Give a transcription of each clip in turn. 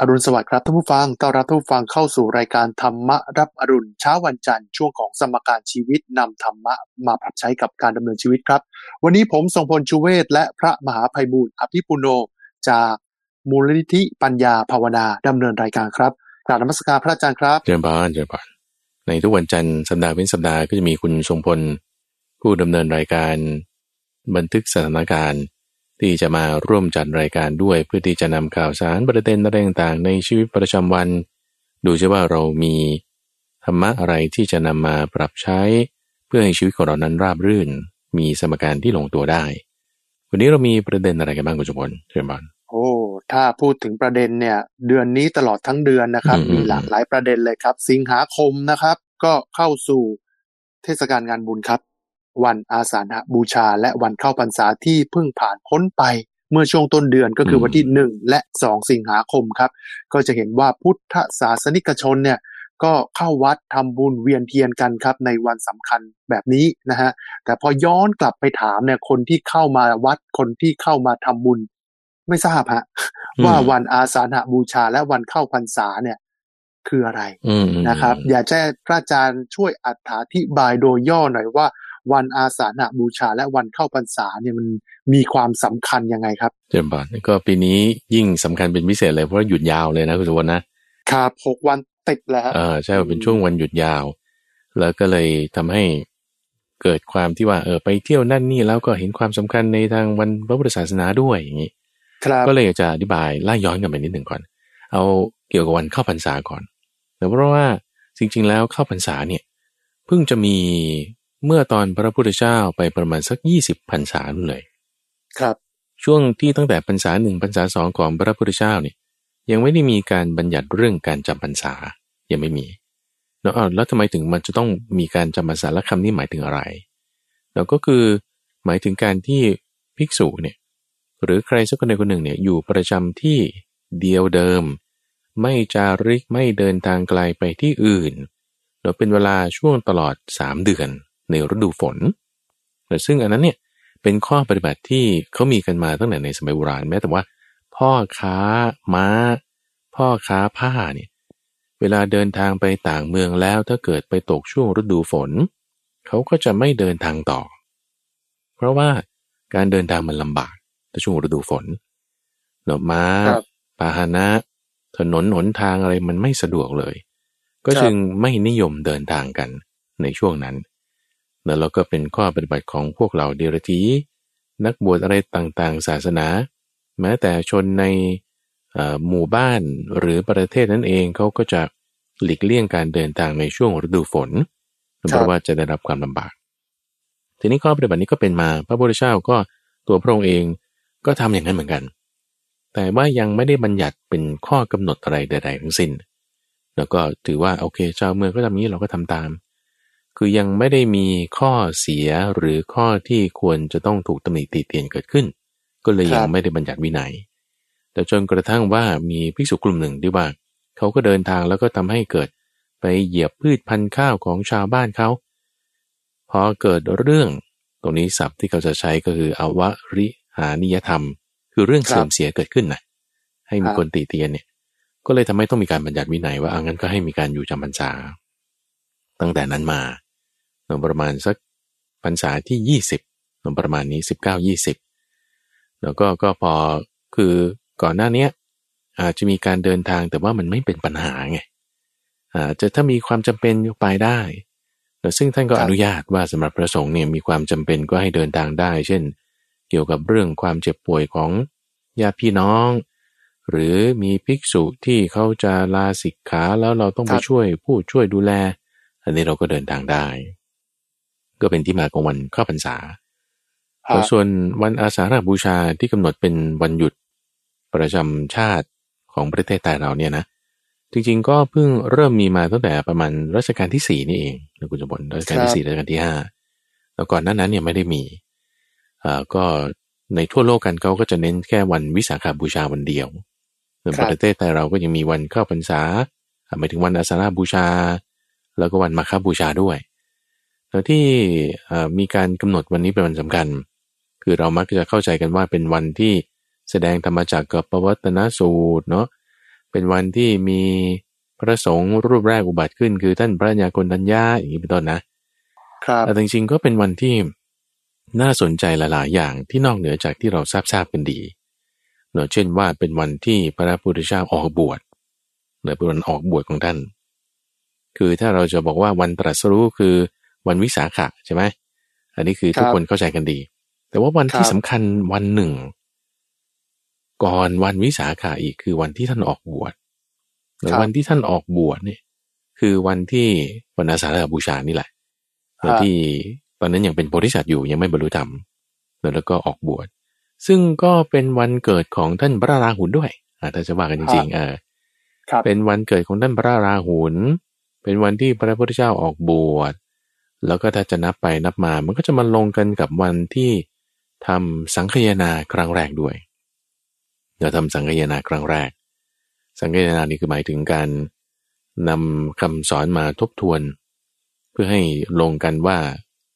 อรุณสวัสดิ์ครับท่านผู้ฟัง ต้อนรับท่านผู้ฟังเข้าสู่รายการธรรมะรับอรุณเช้าวันจันทร์ช่วงของสมการชีวิตนำธรรมะมาปรับใช้กับการดำเนินชีวิตครับ วันนี้ผมทรงพลชูเวศและพระมหาภัยบูลย์อภิปุโนจากมูลนิธิปัญญาภาวนาดำเนินรายการครับกราบนมัสการพระอาจารย์ครับเจริญพรเจริญพรในทุกวันจันทร์สัปดาห์เป็นสัปดาห์ก็จะมีคุณทรงพล ผู้ดำเนินรายการ บันทึกสถานการณ์ ที่จะมาร่วมจัดรายการด้วยเพื่อที่จะนำข่าวสารประเด็นอะไรต่างๆในชีวิตประจำวัน ดูจะว่าเรามีธรรมะอะไรที่จะนำมาปรับใช้ เพื่อให้ชีวิตของเรานั้นราบรื่น มีสมการที่ลงตัวได้ วันนี้เรามีประเด็นอะไรกันบ้างคุณสมพลเชิญบอลโอ้ถ้าพูดถึงประเด็นเนี่ย เดือนนี้ตลอดทั้งเดือนนะครับอืมมีหลากหลายประเด็นเลยครับ สิงหาคมนะครับ ก็เข้าสู่เทศกาลงานบุญครับ วันอาสาฬหบูชา และวันเข้าพรรษาที่เพิ่งผ่านพ้นไป เมื่อช่วงต้นเดือนก็คือวันที่หนึ่งและสองสิงหาคมครับ ก็จะเห็นว่าพุทธศาสนิกชนเนี่ยก็เข้าวัดทำบุญเวียนเทียนกันครับ ในวันสำคัญแบบนี้นะฮะแต่พอย้อนกลับไปถามเนี่ยคนที่เข้ามาวัดคนที่เข้ามาทำบุญ ไม่ทราบฮะอืมว่าวันอาสาฬหบูชาและวันเข้าพรรษาเนี่ยคืออะไรอืมอืมนะครับ อยากจะให้พระอาจารย์ช่วยอธิบายโดยย่อหน่อยว่า วันอาสาฬหบูชาและวันเข้าพรรษาเนี่ยมันมีความสำคัญยังไงครับเจริญพรก็ปีนี้ยิ่งสำคัญเป็นพิเศษเลยเพราะว่าหยุดยาวเลยนะคุณสมพลนะครับหกวันติดแล้วฮะเออใช่เป็นช่วงวันหยุดยาว แล้วก็เลยทำให้เกิดความที่ว่าเออไปเที่ยวนั่นนี่แล้วก็เห็นความสำคัญในทางวันพระพุทธศาสนาด้วยอย่างนี้ครับก็เลยอยากจะอธิบายไล่ย้อนกลันไปนิดหนึ่งก่อน เอาเกี่ยวกับวันเข้าพรรษาก่อนแต่เพราะว่าจริงๆแล้วเข้าพรรษาเนี่ยเพิ่งจะมี เมื่อตอนพระพุทธเจ้าไปประมาณสักยี่สิบพรรษานู่นเลย ครับ ช่วงที่ตั้งแต่พรรษาหนึ่งพรรษาสองของพระพุทธเจ้าเนี่ยยังไม่ได้มีการบัญญัติเรื่องการจำพรรษายังไม่มีแล้วอ้าวแล้วทำไมถึงมันจะต้องมีการจำพรรษาและคำนี้หมายถึงอะไรแล้วก็คือหมายถึงการที่ภิกษุเนี่ยหรือใครสักคนใดคนหนึ่งเนี่ยอยู่ประจำที่เดียวเดิม ไม่จาริกไม่เดินทางไกลไปที่อื่นแล้วเป็นเวลาช่วงตลอด 3 เดือน ในฤดูฝนแต่ซึ่งอันนั้นเนี่ยเป็นข้อปฏิบัติที่เขามีกันมาตั้งแต่ในสมัยโบราณแม้แต่ว่า พ่อค้าม้า พ่อค้าผ้าเนี่ยเวลาเดินทางไปต่างเมืองแล้วถ้าเกิดไปตกช่วงฤดูฝน เขาก็จะไม่เดินทางต่อ เพราะว่าการเดินทางมันลำบากในช่วงฤดูฝนเนอะม้าครับพาหนะ ถนนหนทางอะไรมันไม่สะดวกเลย ก็ครับจึงไม่นิยมเดินทางกันในช่วงนั้น แล้วเราก็เป็นข้อปฏิบัติของพวกเราเดรธีนักบวชอะไรต่างๆ ศาสนา แม้แต่ชนในเอ่อหมู่บ้านหรือประเทศนั้นเองเขาก็จะหลีกเลี่ยงการเดินทางในช่วงฤดูฝนเพราะว่าจะได้รับความลำบาก ทีนี้ข้อปฏิบัตินี้ก็เป็นมาพระพุทธเจ้าก็ตัวพระองค์เองก็ทำอย่างนั้นเหมือนกัน แต่ว่ายังไม่ได้บัญญัติเป็นข้อกำหนดอะไรใดๆทั้งสิ้น แล้วก็ถือว่าโอเคชาวเมืองก็ทำนี้เราก็ทำตาม คือยังไม่ได้มีข้อเสียหรือข้อที่ควรจะต้องถูกตำหนิติเตียนเกิดขึ้น ก็เลยยังครับไม่ได้บัญญัติวินัย แต่จนกระทั่งว่ามีภิกษุกลุ่มหนึ่งที่ว่าเขาก็เดินทางแล้วก็ทำให้เกิดไปเหยียบพืชพันธุ์ข้าวของชาวบ้านเขาพอเกิดเรื่องตรงนี้ศัพท์ที่เขาจะใช้ก็คืออวริหานิยธรรม คือเรื่องครับเสื่อมเสียเกิดขึ้นนะให้มีครับคนติเตียนเนี่ย ก็เลยทำให้ต้องมีการบัญญัติวินัยว่าอางั้นก็ให้มีการอยู่จำพรรษาตั้งแต่นั้นมาเนอะ ประมาณสักพรรษาที่ยี่สิบนอะประมาณนี้สิบเก้ายี่สิบแล้วก็ก็พอคือก่อนหน้านี้อาจจะมีการเดินทางแต่ว่ามันไม่เป็นปัญหาไงอาจจะถ้ามีความจำเป็นก็ไปได้แต่ซึ่งท่านก็อนุญาตว่าสำหรับพระสงฆ์เนี่ยมีความจำเป็นก็ให้เดินทางได้ เช่น เกี่ยวกับเรื่องความเจ็บป่วยของญาติพี่น้อง หรือมีภิกษุที่เขาจะลาสิกขาแล้วเราต้องไปช่วยผู้ช่วยดูแล อันนี้เราก็เดินทางได้ ก็เป็นที่มาของวันเข้าพรรษาฮะส่วนวันอาสาฬหบูชาที่กำหนดเป็นวันหยุดประจำชาติของประเทศไทยเราเนี่ยนะ จริงๆก็เพิ่งเริ่มมีมาตั้งแต่ประมาณรัชกาลที่สี่นี่เองนะคุณจมพลรัชกาลที่สี่รัชกาลที่ห้าแล้วก่อนหน้านั้นเนี่ยไม่ได้มีอ่าก็ในทั่วโลกกันเขาก็จะเน้นแค่วันวิสาขบูชาวันเดียวส่วนครับประเทศไทยเราก็ยังมีวันเข้าพรรษาอ่าหมายถึงวันอาสาฬหบูชา แล้วก็วันมาฆบูชาด้วย แล้วที่เอ่อมีการกำหนดวันนี้เป็นวันสำคัญ คือเรามักจะเข้าใจกันว่าเป็นวันที่แสดงธรรมจักรกับปวัตนสูตรเนาะเป็นวันที่มีพระสงฆ์รูปแรกอุบัติขึ้น คือท่านพระญาโกณทัญญาอย่างนี้เป็นต้นนะครับแต่จริงๆก็เป็นวันที่น่าสนใจหลาย ๆ อย่างที่นอกเหนือจากที่เราทราบทราบกันดีเนาะเช่นว่าเป็นวันที่พระพุทธเจ้าออกบวชเนาะเป็นวันออกบวชของท่าน คือถ้าเราจะบอกว่าวันตรัสรู้คือ วันวิสาขะใช่ไหมอันนี้คือทุกคนเข้าใจกันดี แต่ว่าวันที่สำคัญวันหนึ่ง ก่อนวันวิสาขะอีกคือวันที่ท่านออกบวชวันที่ท่านออกบวชเนี่ยคือวันที่วันอาสาฬหบูชานี่แหละที่ตอนนั้นยังเป็นโพธิสัตว์อยู่ยังไม่บรรลุธรรมแล้วก็ออกบวชซึ่งก็เป็นวันเกิดของท่านพระราหุลด้วยถ้าจะว่ากันจริงๆเออเป็นวันเกิดของท่านพระราหุลเป็นวันที่พระพุทธเจ้าออกบวช แล้วก็ถ้าจะนับไปนับมา มันก็จะมาลงกันกับวันที่ทำสังคยนาครั้งแรกด้วย เราทำสังคยนาครั้งแรก สังคยนานี่คือหมายถึงการนำคำสอนมาทบทวน เพื่อให้ลงกันว่า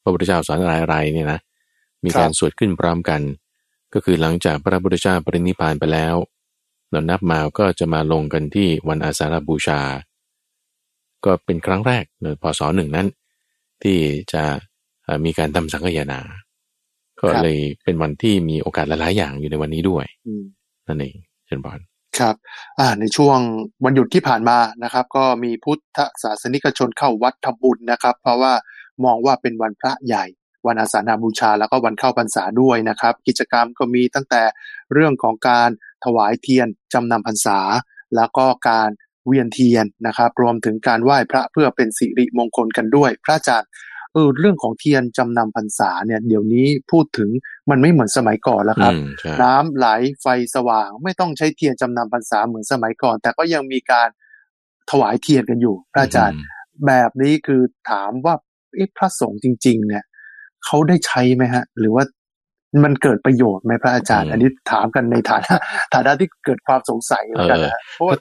พระพุทธเจ้าสอนอะไรๆเนี่ยนะ มีการสวดขึ้นพร้อมกัน ก็คือหลังจากพระพุทธเจ้าปรินิพานไปแล้ว เรานับมาก็จะมาลงกันที่วันอาสาฬบูชา ก็เป็นครั้งแรกในพศหนึ่งนั้น ที่จะมีการทำสังฆยนา ก็เลยเป็นวันที่มีโอกาสหลายๆอย่างอยู่ในวันนี้ด้วยนั่นเองเช่นบอลครับอ่าในช่วงวันหยุดที่ผ่านมานะครับ ก็มีพุทธศาสนิกชนเข้าวัดทำบุญนะครับ เพราะว่ามองว่าเป็นวันพระใหญ่ วันอาสาฬบูชาแล้วก็วันเข้าพรรษาด้วยนะครับ กิจกรรมก็มีตั้งแต่เรื่องของการถวายเทียนจำนำพรรษา แล้วก็การ เวียนเทียนนะครับ รวมถึงการไหว้พระเพื่อเป็นสิริมงคลกันด้วย พระอาจารย์เออเรื่องของเทียนจำนำพรรษาเนี่ยเดี๋ยวนี้พูดถึงมันไม่เหมือนสมัยก่อนแล้วครับ น้ำไหลไฟสว่าง ไม่ต้องใช้เทียนจำนำพรรษาเหมือนสมัยก่อน แต่ก็ยังมีการถวายเทียนกันอยู่ พระอาจารย์ แบบนี้คือถามว่าพระสงฆ์จริง ๆ เนี่ยเขาได้ใช้ไหมฮะ หรือว่ามันเกิดประโยชน์ไหมพระอาจารย์ อันนี้ถามกันในฐานะฐานะที่เกิดความสงสัยเหมือนกันนะเพราะว่า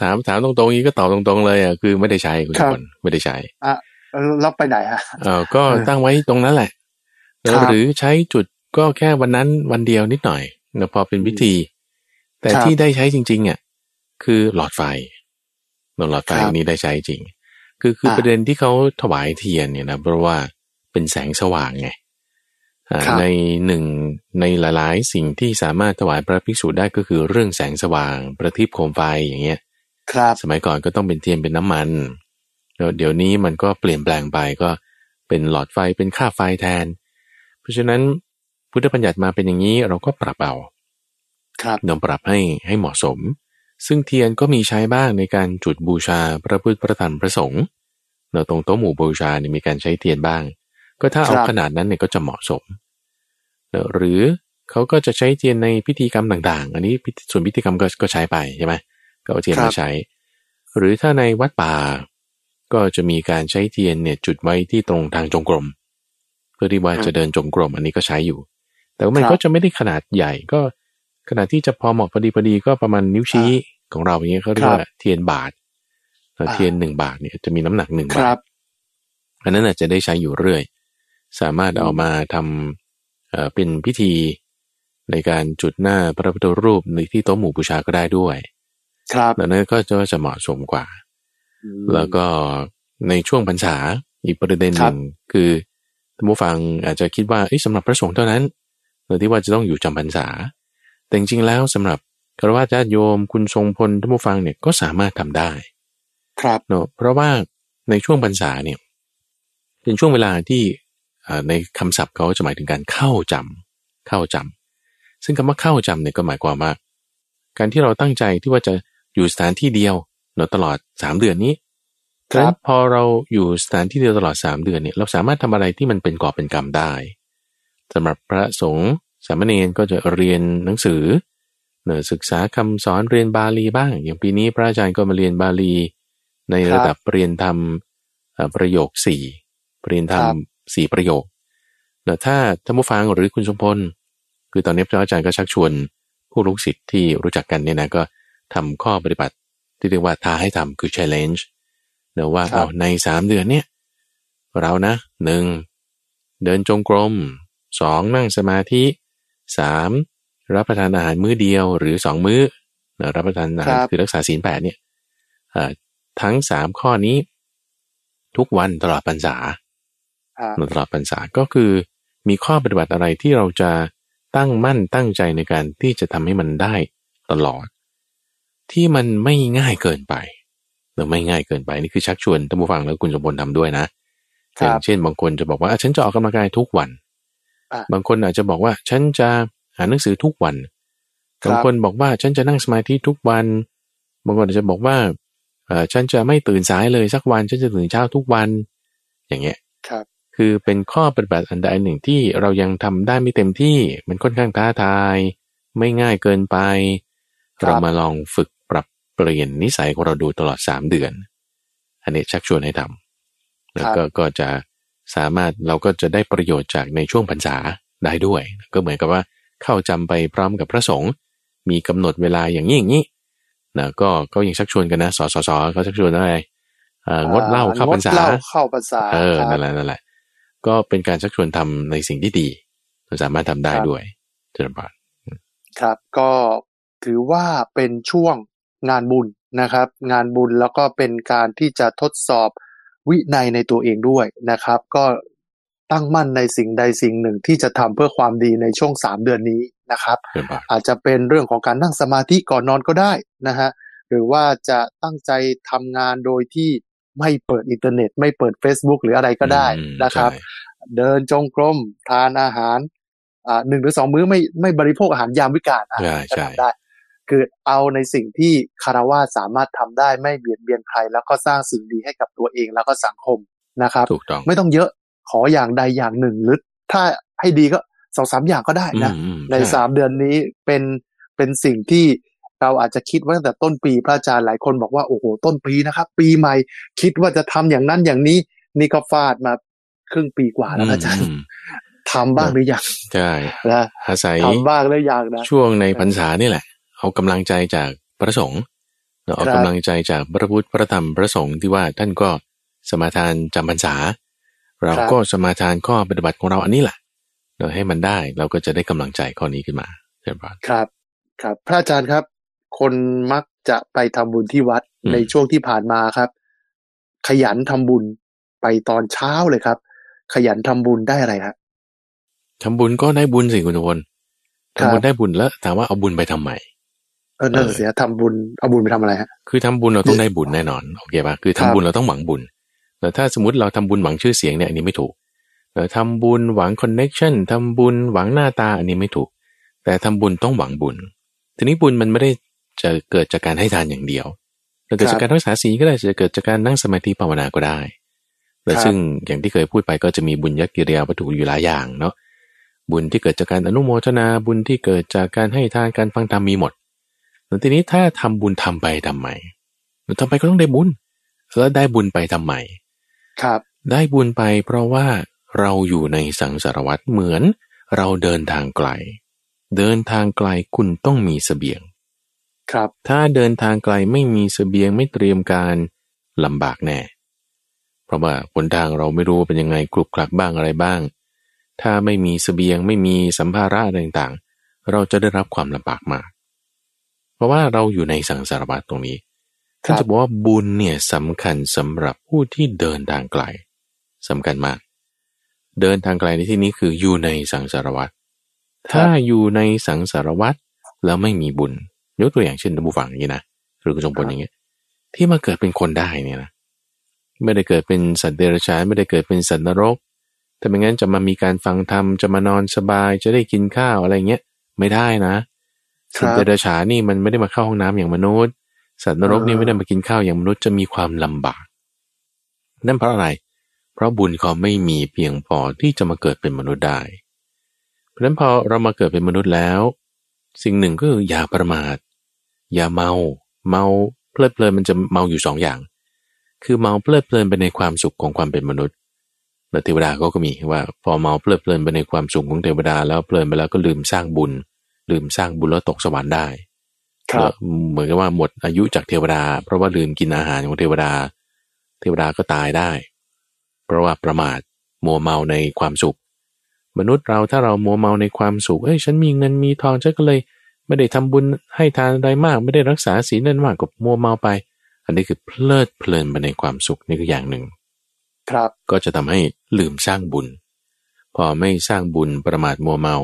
ถามถามตรงๆนี้ก็ตอบตรงๆเลยอะคือไม่ได้ใช้คุณคนไม่ได้ใช้อะแล้วไปไหนฮะเออก็ตั้งไว้ตรงนั้นแหละหรือใช้จุดก็แค่วันนั้นวันเดียวนิดหน่อยนะพอเป็นพิธี แต่ที่ได้ใช้จริงๆอะคือหลอดไฟหลอดไฟนี้ได้ใช้จริง คือคือประเด็นที่เขาถวายเทียนเนี่ยนะเพราะว่าเป็นแสงสว่างไงในหนึ่งในหลาย ๆ สิ่งที่สามารถถวายพระภิกษุได้ก็คือเรื่องแสงสว่าง ประทีปโคมไฟอย่างเงี้ย ครับสมัยก่อนก็ต้องเป็นเทียนเป็นน้ำมันแล้วเดี๋ยวนี้มันก็เปลี่ยนแปลงไปก็เป็นหลอดไฟเป็นค่าไฟแทน เพราะฉะนั้นพุทธบัญญัติมาเป็นอย่างนี้เราก็ปรับเอาครับนำปรับให้ให้เหมาะสม ซึ่งเทียนก็มีใช้บ้างในการจุดบูชาพระพุทธพระธรรมพระสงฆ์เราตรงโต๊ะหมู่บูชาเนี่ยมีการใช้เทียนบ้าง ก็ถ้าเอาขนาดนั้นเนี่ยก็จะเหมาะสม หรือเขาก็จะใช้เทียนในพิธีกรรมต่าง ๆ อันนี้ส่วนพิธีกรรมก็ก็ใช้ไปใช่ไหม ก็เอาเทียนมาใช้ หรือถ้าในวัดป่า ก็จะมีการใช้เทียนเนี่ยจุดไว้ที่ตรงทางจงกรม เพื่อที่ว่าจะเดินจงกรมอันนี้ก็ใช้อยู่ แต่ว่ามันก็จะไม่ได้ขนาดใหญ่ก็ขนาดที่จะพอเหมาะพอดีพอดีก็ประมาณนิ้วชี้ของเราอย่างเงี้ยเขาเรียกว่าเทียนบาทเทียนหนึ่งบาทเนี่ยจะมีน้ำหนักหนึ่งบาทอันนั้นอาจจะได้ใช้อยู่เรื่อย สามารถเอามาทำเป็นพิธีในการจุดหน้าพระพุทธรูปในที่โต๊ะหมู่บูชาก็ได้ด้วย ครับแล้วนั้นก็จะจะเหมาะสมกว่า แล้วก็ในช่วงพรรษาอีกประเด็นหนึ่งคือท่านผู้ฟังอาจจะคิดว่าสำหรับพระสงฆ์เท่านั้นเราที่ว่าจะต้องอยู่จำพรรษา แต่จริงๆแล้วสำหรับคารวะญาติโยมคุณทรงพลท่านผู้ฟังเนี่ยก็สามารถทำได้ ครับเนาะเพราะว่าในช่วงพรรษาเนี่ยเป็นช่วงเวลาที่ในคำศัพท์เขาจะหมายถึงการเข้าจำเข้าจำซึ่งคำว่าเข้าจำเนี่ยก็หมายความว่า การที่เราตั้งใจที่ว่าจะ อยู่สถานที่เดียวเนาะตลอดสามเดือนนี้ครับพอเราอยู่สถานที่เดียวตลอดสามเดือนเนี่ยเราสามารถทำอะไรที่มันเป็นกอบเป็นกรรมได้สำหรับพระสงฆ์สามเณรก็จะเรียนหนังสือเนือศึกษาคำสอนเรียนบาลีบ้าง อย่างปีนี้พระอาจารย์ก็มาเรียนบาลี ในระดับเรียนธรรมประโยคสี่เรียนธรรมสี่ประโยคแต่ถ้าท่านผู้ฟังหรือคุณสมพล คือตอนนี้พระอาจารย์ก็ชักชวนผู้ลูกศิษย์ที่รู้จักกันเนี่ยนะก็ ทำข้อปฏิบัติที่เรียกว่าท้าให้ทำคือ challenge เนือว่าเอาในสามเดือนเนี่ยเรานะหนึ่งเดินจงกรมสองนั่งสมาธิสามรับประทานอาหารมื้อเดียวหรือสองมื้อนะรับประทานอาหารครับคือรักษาศีลแปดเนี่ยเอ่อทั้งสามข้อนี้ทุกวันตลอดพรรษาฮะตลอดพรรษาก็คือมีข้อปฏิบัติอะไรที่เราจะตั้งมั่นตั้งใจในการที่จะทำให้มันได้ตลอด ที่มันไม่ง่ายเกินไปหรือไม่ง่ายเกินไปนี่คือชักชวนท่านผู้ฟังแล้วคุณสมบูรณ์ทำด้วยนะคอรัย่าบงเช่นบางคนจะบอกว่าอะฉันจะออกกำลังกายทุกวันอะบางคนอาจจะบอกว่าฉันจะอ่านหนังสือทุกวันครับบางคนบอกว่าฉันจะนั่งสมาธิทุกวัน บางคนอาจจะบอกว่าเออฉันจะไม่ตื่นสายเลยสักวัน ฉันจะตื่นเช้าทุกวัน อย่างเงี้ยครับคือเป็นข้อปฏิบัติอันใดอันหนึ่งที่เรายังทำได้ไม่เต็มที่ มันค่อนข้างท้าทาย ไม่ง่ายเกินไปครับเรามาลองฝึกปรับ เปลี่ยนนิสัยของเราดูตลอดสามเดือน อันนี้ชักชวนให้ทำแล้วก็ก็จะสามารถเราก็จะได้ประโยชน์จากในช่วงพรรษาได้ด้วย ก็เหมือนกับว่าเข้าจำไปพร้อมกับพระสงฆ์มีกำหนดเวลาอย่างนี้อย่างนี้นะก็ก็ยังชักชวนกันนะสสสเขาชักชวนอะไรเอ่องดเหล้าเข้าพรรษางดเหล้าเข้าพรรษาเออครับนั่นแหละนั่นแหละ ก็เป็นการชักชวนทำในสิ่งที่ดีเราสามารถทำได้ครับด้วยเจริญพรครับก็ถือว่าเป็นช่วง งานบุญนะครับ งานบุญแล้วก็เป็นการที่จะทดสอบวินัยในตัวเองด้วยนะครับ ก็ตั้งมั่นในสิ่งใดสิ่งหนึ่งที่จะทำเพื่อความดีในช่วงสามเดือนนี้นะครับเจริญพรอาจจะเป็นเรื่องของการนั่งสมาธิก่อนนอนก็ได้นะฮะหรือว่าจะตั้งใจทำงานโดยที่ไม่เปิดอินเทอร์เน็ต ไม่เปิด Facebook หรืออะไรก็ได้อืมนะครับใช่เดินจงกรมทานอาหารอ่าหนึ่งหรือสองมื้อไม่ไม่บริโภคอาหารยามวิกาลอะใช่ก็ใช่ทำได้ คือเอาในสิ่งที่คารวะสามารถทำได้ไม่เบียดเบียนใคร แล้วก็สร้างสิ่งดีให้กับตัวเองแล้วก็สังคมนะครับถูกต้องไม่ต้องเยอะขออย่างใดอย่างหนึ่งหรือถ้าให้ดีก็สองสามอย่างก็ได้นะอืมอืมในช่สามเดือนนี้เป็นเป็นสิ่งที่เราอาจจะคิดว่าตั้งแต่ต้นปีพระอาจารย์หลายคนบอกว่าโอ้โหต้นปีนะครับ ปีใหม่คิดว่าจะทำอย่างนั้นอย่างนี้ นี่ก็ฟาดมาครึ่งปีกว่าแล้วพระอาจารย์อืมทำบ้างหรือยังใช่นะอาศัยทำบ้างหรือยังนะช่วงในพรรษานี่แหละ เอากำลังใจจากพระสงฆ์เนอะเอาครับกำลังใจจากพระพุทธพระธรรมพระสงฆ์ที่ว่าท่านก็สมาทานจำพรรษา เราก็สมาทานข้อปฏิบัติของเราอันนี้แหละเราให้มันได้เราก็จะได้กำลังใจข้อนี้ขึ้นมาเจริญพรครับ ครับ พระอาจารย์ครับ คนมักจะไปทำบุญที่วัดอืมในช่วงที่ผ่านมาครับ ขยันทำบุญไปตอนเช้าเลยครับ ขยันทำบุญได้อะไรครับทำบุญก็ได้บุญสิคุณทุกคนครับทำบุญได้บุญแล้วถามว่าเอาบุญไปทำไม เออนั่นเออเสียทำบุญเอาบุญไปทำอะไรฮะคือทำบุญเราต้องได้บุญแน่นอนโอเคปะคือทำบุญเราต้องหวังบุญแต่ถ้าสมมติเราทำบุญหวังชื่อเสียงเนี่ยอันนี้ไม่ถูกแต่ทำบุญหวังคอนเน็ชันทำบุญหวังหน้าตาอันนี้ไม่ถูก แต่ทำบุญต้องหวังบุญ ทีนี้บุญมันไม่ได้จะเกิดจากการให้ทานอย่างเดียวมันเกิดจากการรักษาศีลก็ได้จะเกิดจากการนั่งสมาธิภาวนาก็ได้และครับซึ่งอย่างที่เคยพูดไปก็จะมีบุญยักกิริยาวัตถุอยู่หลายอย่างเนาะบุญที่เกิดจากการอนุโมทนาบุญที่เกิดจากการให้ทานการฟังธรรมมีหมด แล้วทีนี้ถ้าทำบุญทำไปทำไมทำไปก็ต้องได้บุญ แล้วได้บุญไปทำไมครับ ได้บุญไปเพราะว่าเราอยู่ในสังสารวัตรเหมือนเราเดินทางไกล เดินทางไกลคุณต้องมีเสบียง ครับ ถ้าเดินทางไกลไม่มีเสบียงไม่เตรียมการลำบากแน่ เพราะว่าหนทางเราไม่รู้เป็นยังไงกลุกคลักบ้างอะไรบ้าง ถ้าไม่มีเสบียงไม่มีสัมภาระอะไรต่างๆ เราจะได้รับความลำบากมากเพ ราะว่าเราอยู่ในสังสารวัตรตรงนี้ครัท่านบจะบอกว่าบุญเนี่ยสำคัญสำหรับผู้ที่เดินทางไกลสำคัญมาก เดินทางไกลในที่นี้คืออยู่ในสังสารวัตรถ้าอยู่ในสังสารวัตรแล้วไม่มีบุญยกตัวอย่างเช่นท่านผู้ฟังอย่างนี้นะหรือคุณสมพลอย่างเงี้ยที่มาเกิดเป็นคนได้เนี่ยนะไม่ได้เกิดเป็นสัตว์เดรัจฉานไม่ได้เกิดเป็นสัตว์นรกถ้าไม่งั้นจะมามีการฟังธรรมจะมานอนสบายจะได้กินข้าวอะไรเงี้ยไม่ได้นะค สัตว์เดรัจฉานี่มันไม่ได้มาเข้าห้องน้ำอย่างมนุษย์ สัตว์นรกนี่ไม่ได้มากินข้าวอย่างมนุษย์จะมีความลำบาก นั่นเพราะอะไร เพราะบุญเขาไม่มีเพียงพอที่จะมาเกิดเป็นมนุษย์ได้ เพราะฉะนั้นพอเรามาเกิดเป็นมนุษย์แล้ว สิ่งหนึ่งก็คืออย่าประมาท อย่าเมา เมาเพลิดเพลินมันจะเมาอยู่สองอย่าง คือเมาเพลิดเพลินไปในความสุขของความเป็นมนุษย์และเทวดาก็ก็มีว่าพอเมาเพลิดเพลินไปในความสุขของเทวดาแล้วเพลินไปแล้วก็ลืมสร้างบุญ ลืมสร้างบุญแล้วตกสวรรค์ได้ครับเหมือนกับว่าหมดอายุจากเทวดา เพราะว่าลืมกินอาหารของเทวดา เทวดาก็ตายได้ เพราะว่าประมาทมัวเมาในความสุข มนุษย์เราถ้าเรามัวเมาในความสุขเอ้ยฉันมีเงินมีทองฉันก็เลย ไม่ได้ทำบุญให้ทานอะไรมาก ไม่ได้รักษาศีลนั่นมากกับมัวเมาไป อันนี้คือเพลิดเพลินไปในความสุขนี่คืออย่างหนึ่ง ครับก็จะทำให้ลืมสร้างบุญ พอไม่สร้างบุญประมาทมัวเมา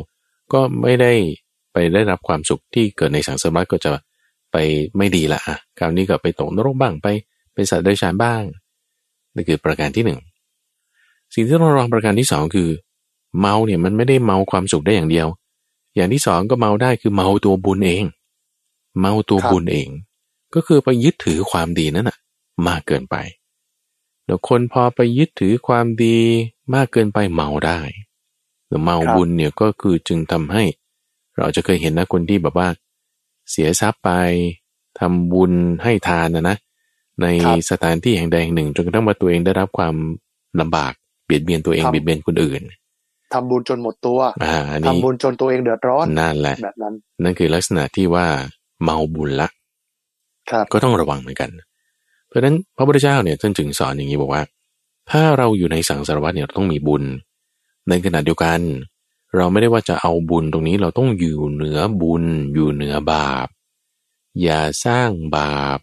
ก็ไม่ได้ ไปได้รับความสุขที่เกิดในสังสารวัฏก็จะไปไม่ดีละอะคราวนี้ก็ไปตกนรกบ้างไปเป็นสัตว์เดรัจฉานบ้างนี่คือประการที่หนึ่งสิ่งที่ต้องระวังประการที่สองคือ เมาเนี่ยมันไม่ได้เมาความสุขได้อย่างเดียว อย่างที่สองก็เมาได้คือเมาตัวบุญเอง เมาตัวบุญเอง ก็คือไปยึดถือความดีนั่นน่ะ มากเกินไปเดี๋ยวคนพอไปยึดถือความดีมากเกินไปเมาได้หรือเมาบุญเนี่ยก็คือจึงทำให้ เราจะเคยเห็นนะคนที่แบบว่า เสียทรัพย์ไปทำบุญให้ทานนะนะในสถานที่แห่งใดแห่งหนึ่ง จนกระทั่งว่าตัวเองได้รับความลำบากเบียดเบียนตัวเองเบียดเบียนคนอื่นทำบุญจนหมดตัวอ่าอันทำนี้บุญจนตัวเองเดือดร้อนนั่นแหละแบบนั้น นั่นคือลักษณะที่ว่าเมาบุญละครับก็ต้องระวังเหมือนกัน เพราะฉะนั้นพระพุทธเจ้าเนี่ยท่านจึงสอนอย่างนี้บอกว่า ถ้าเราอยู่ในสังสารวัฏเนี่ยเราต้องมีบุญ ในขณะเดียวกัน เราไม่ได้ว่าจะเอาบุญตรงนี้เราต้องอยู่เหนือบุญ อยู่เหนือบาป อย่าสร้างบาป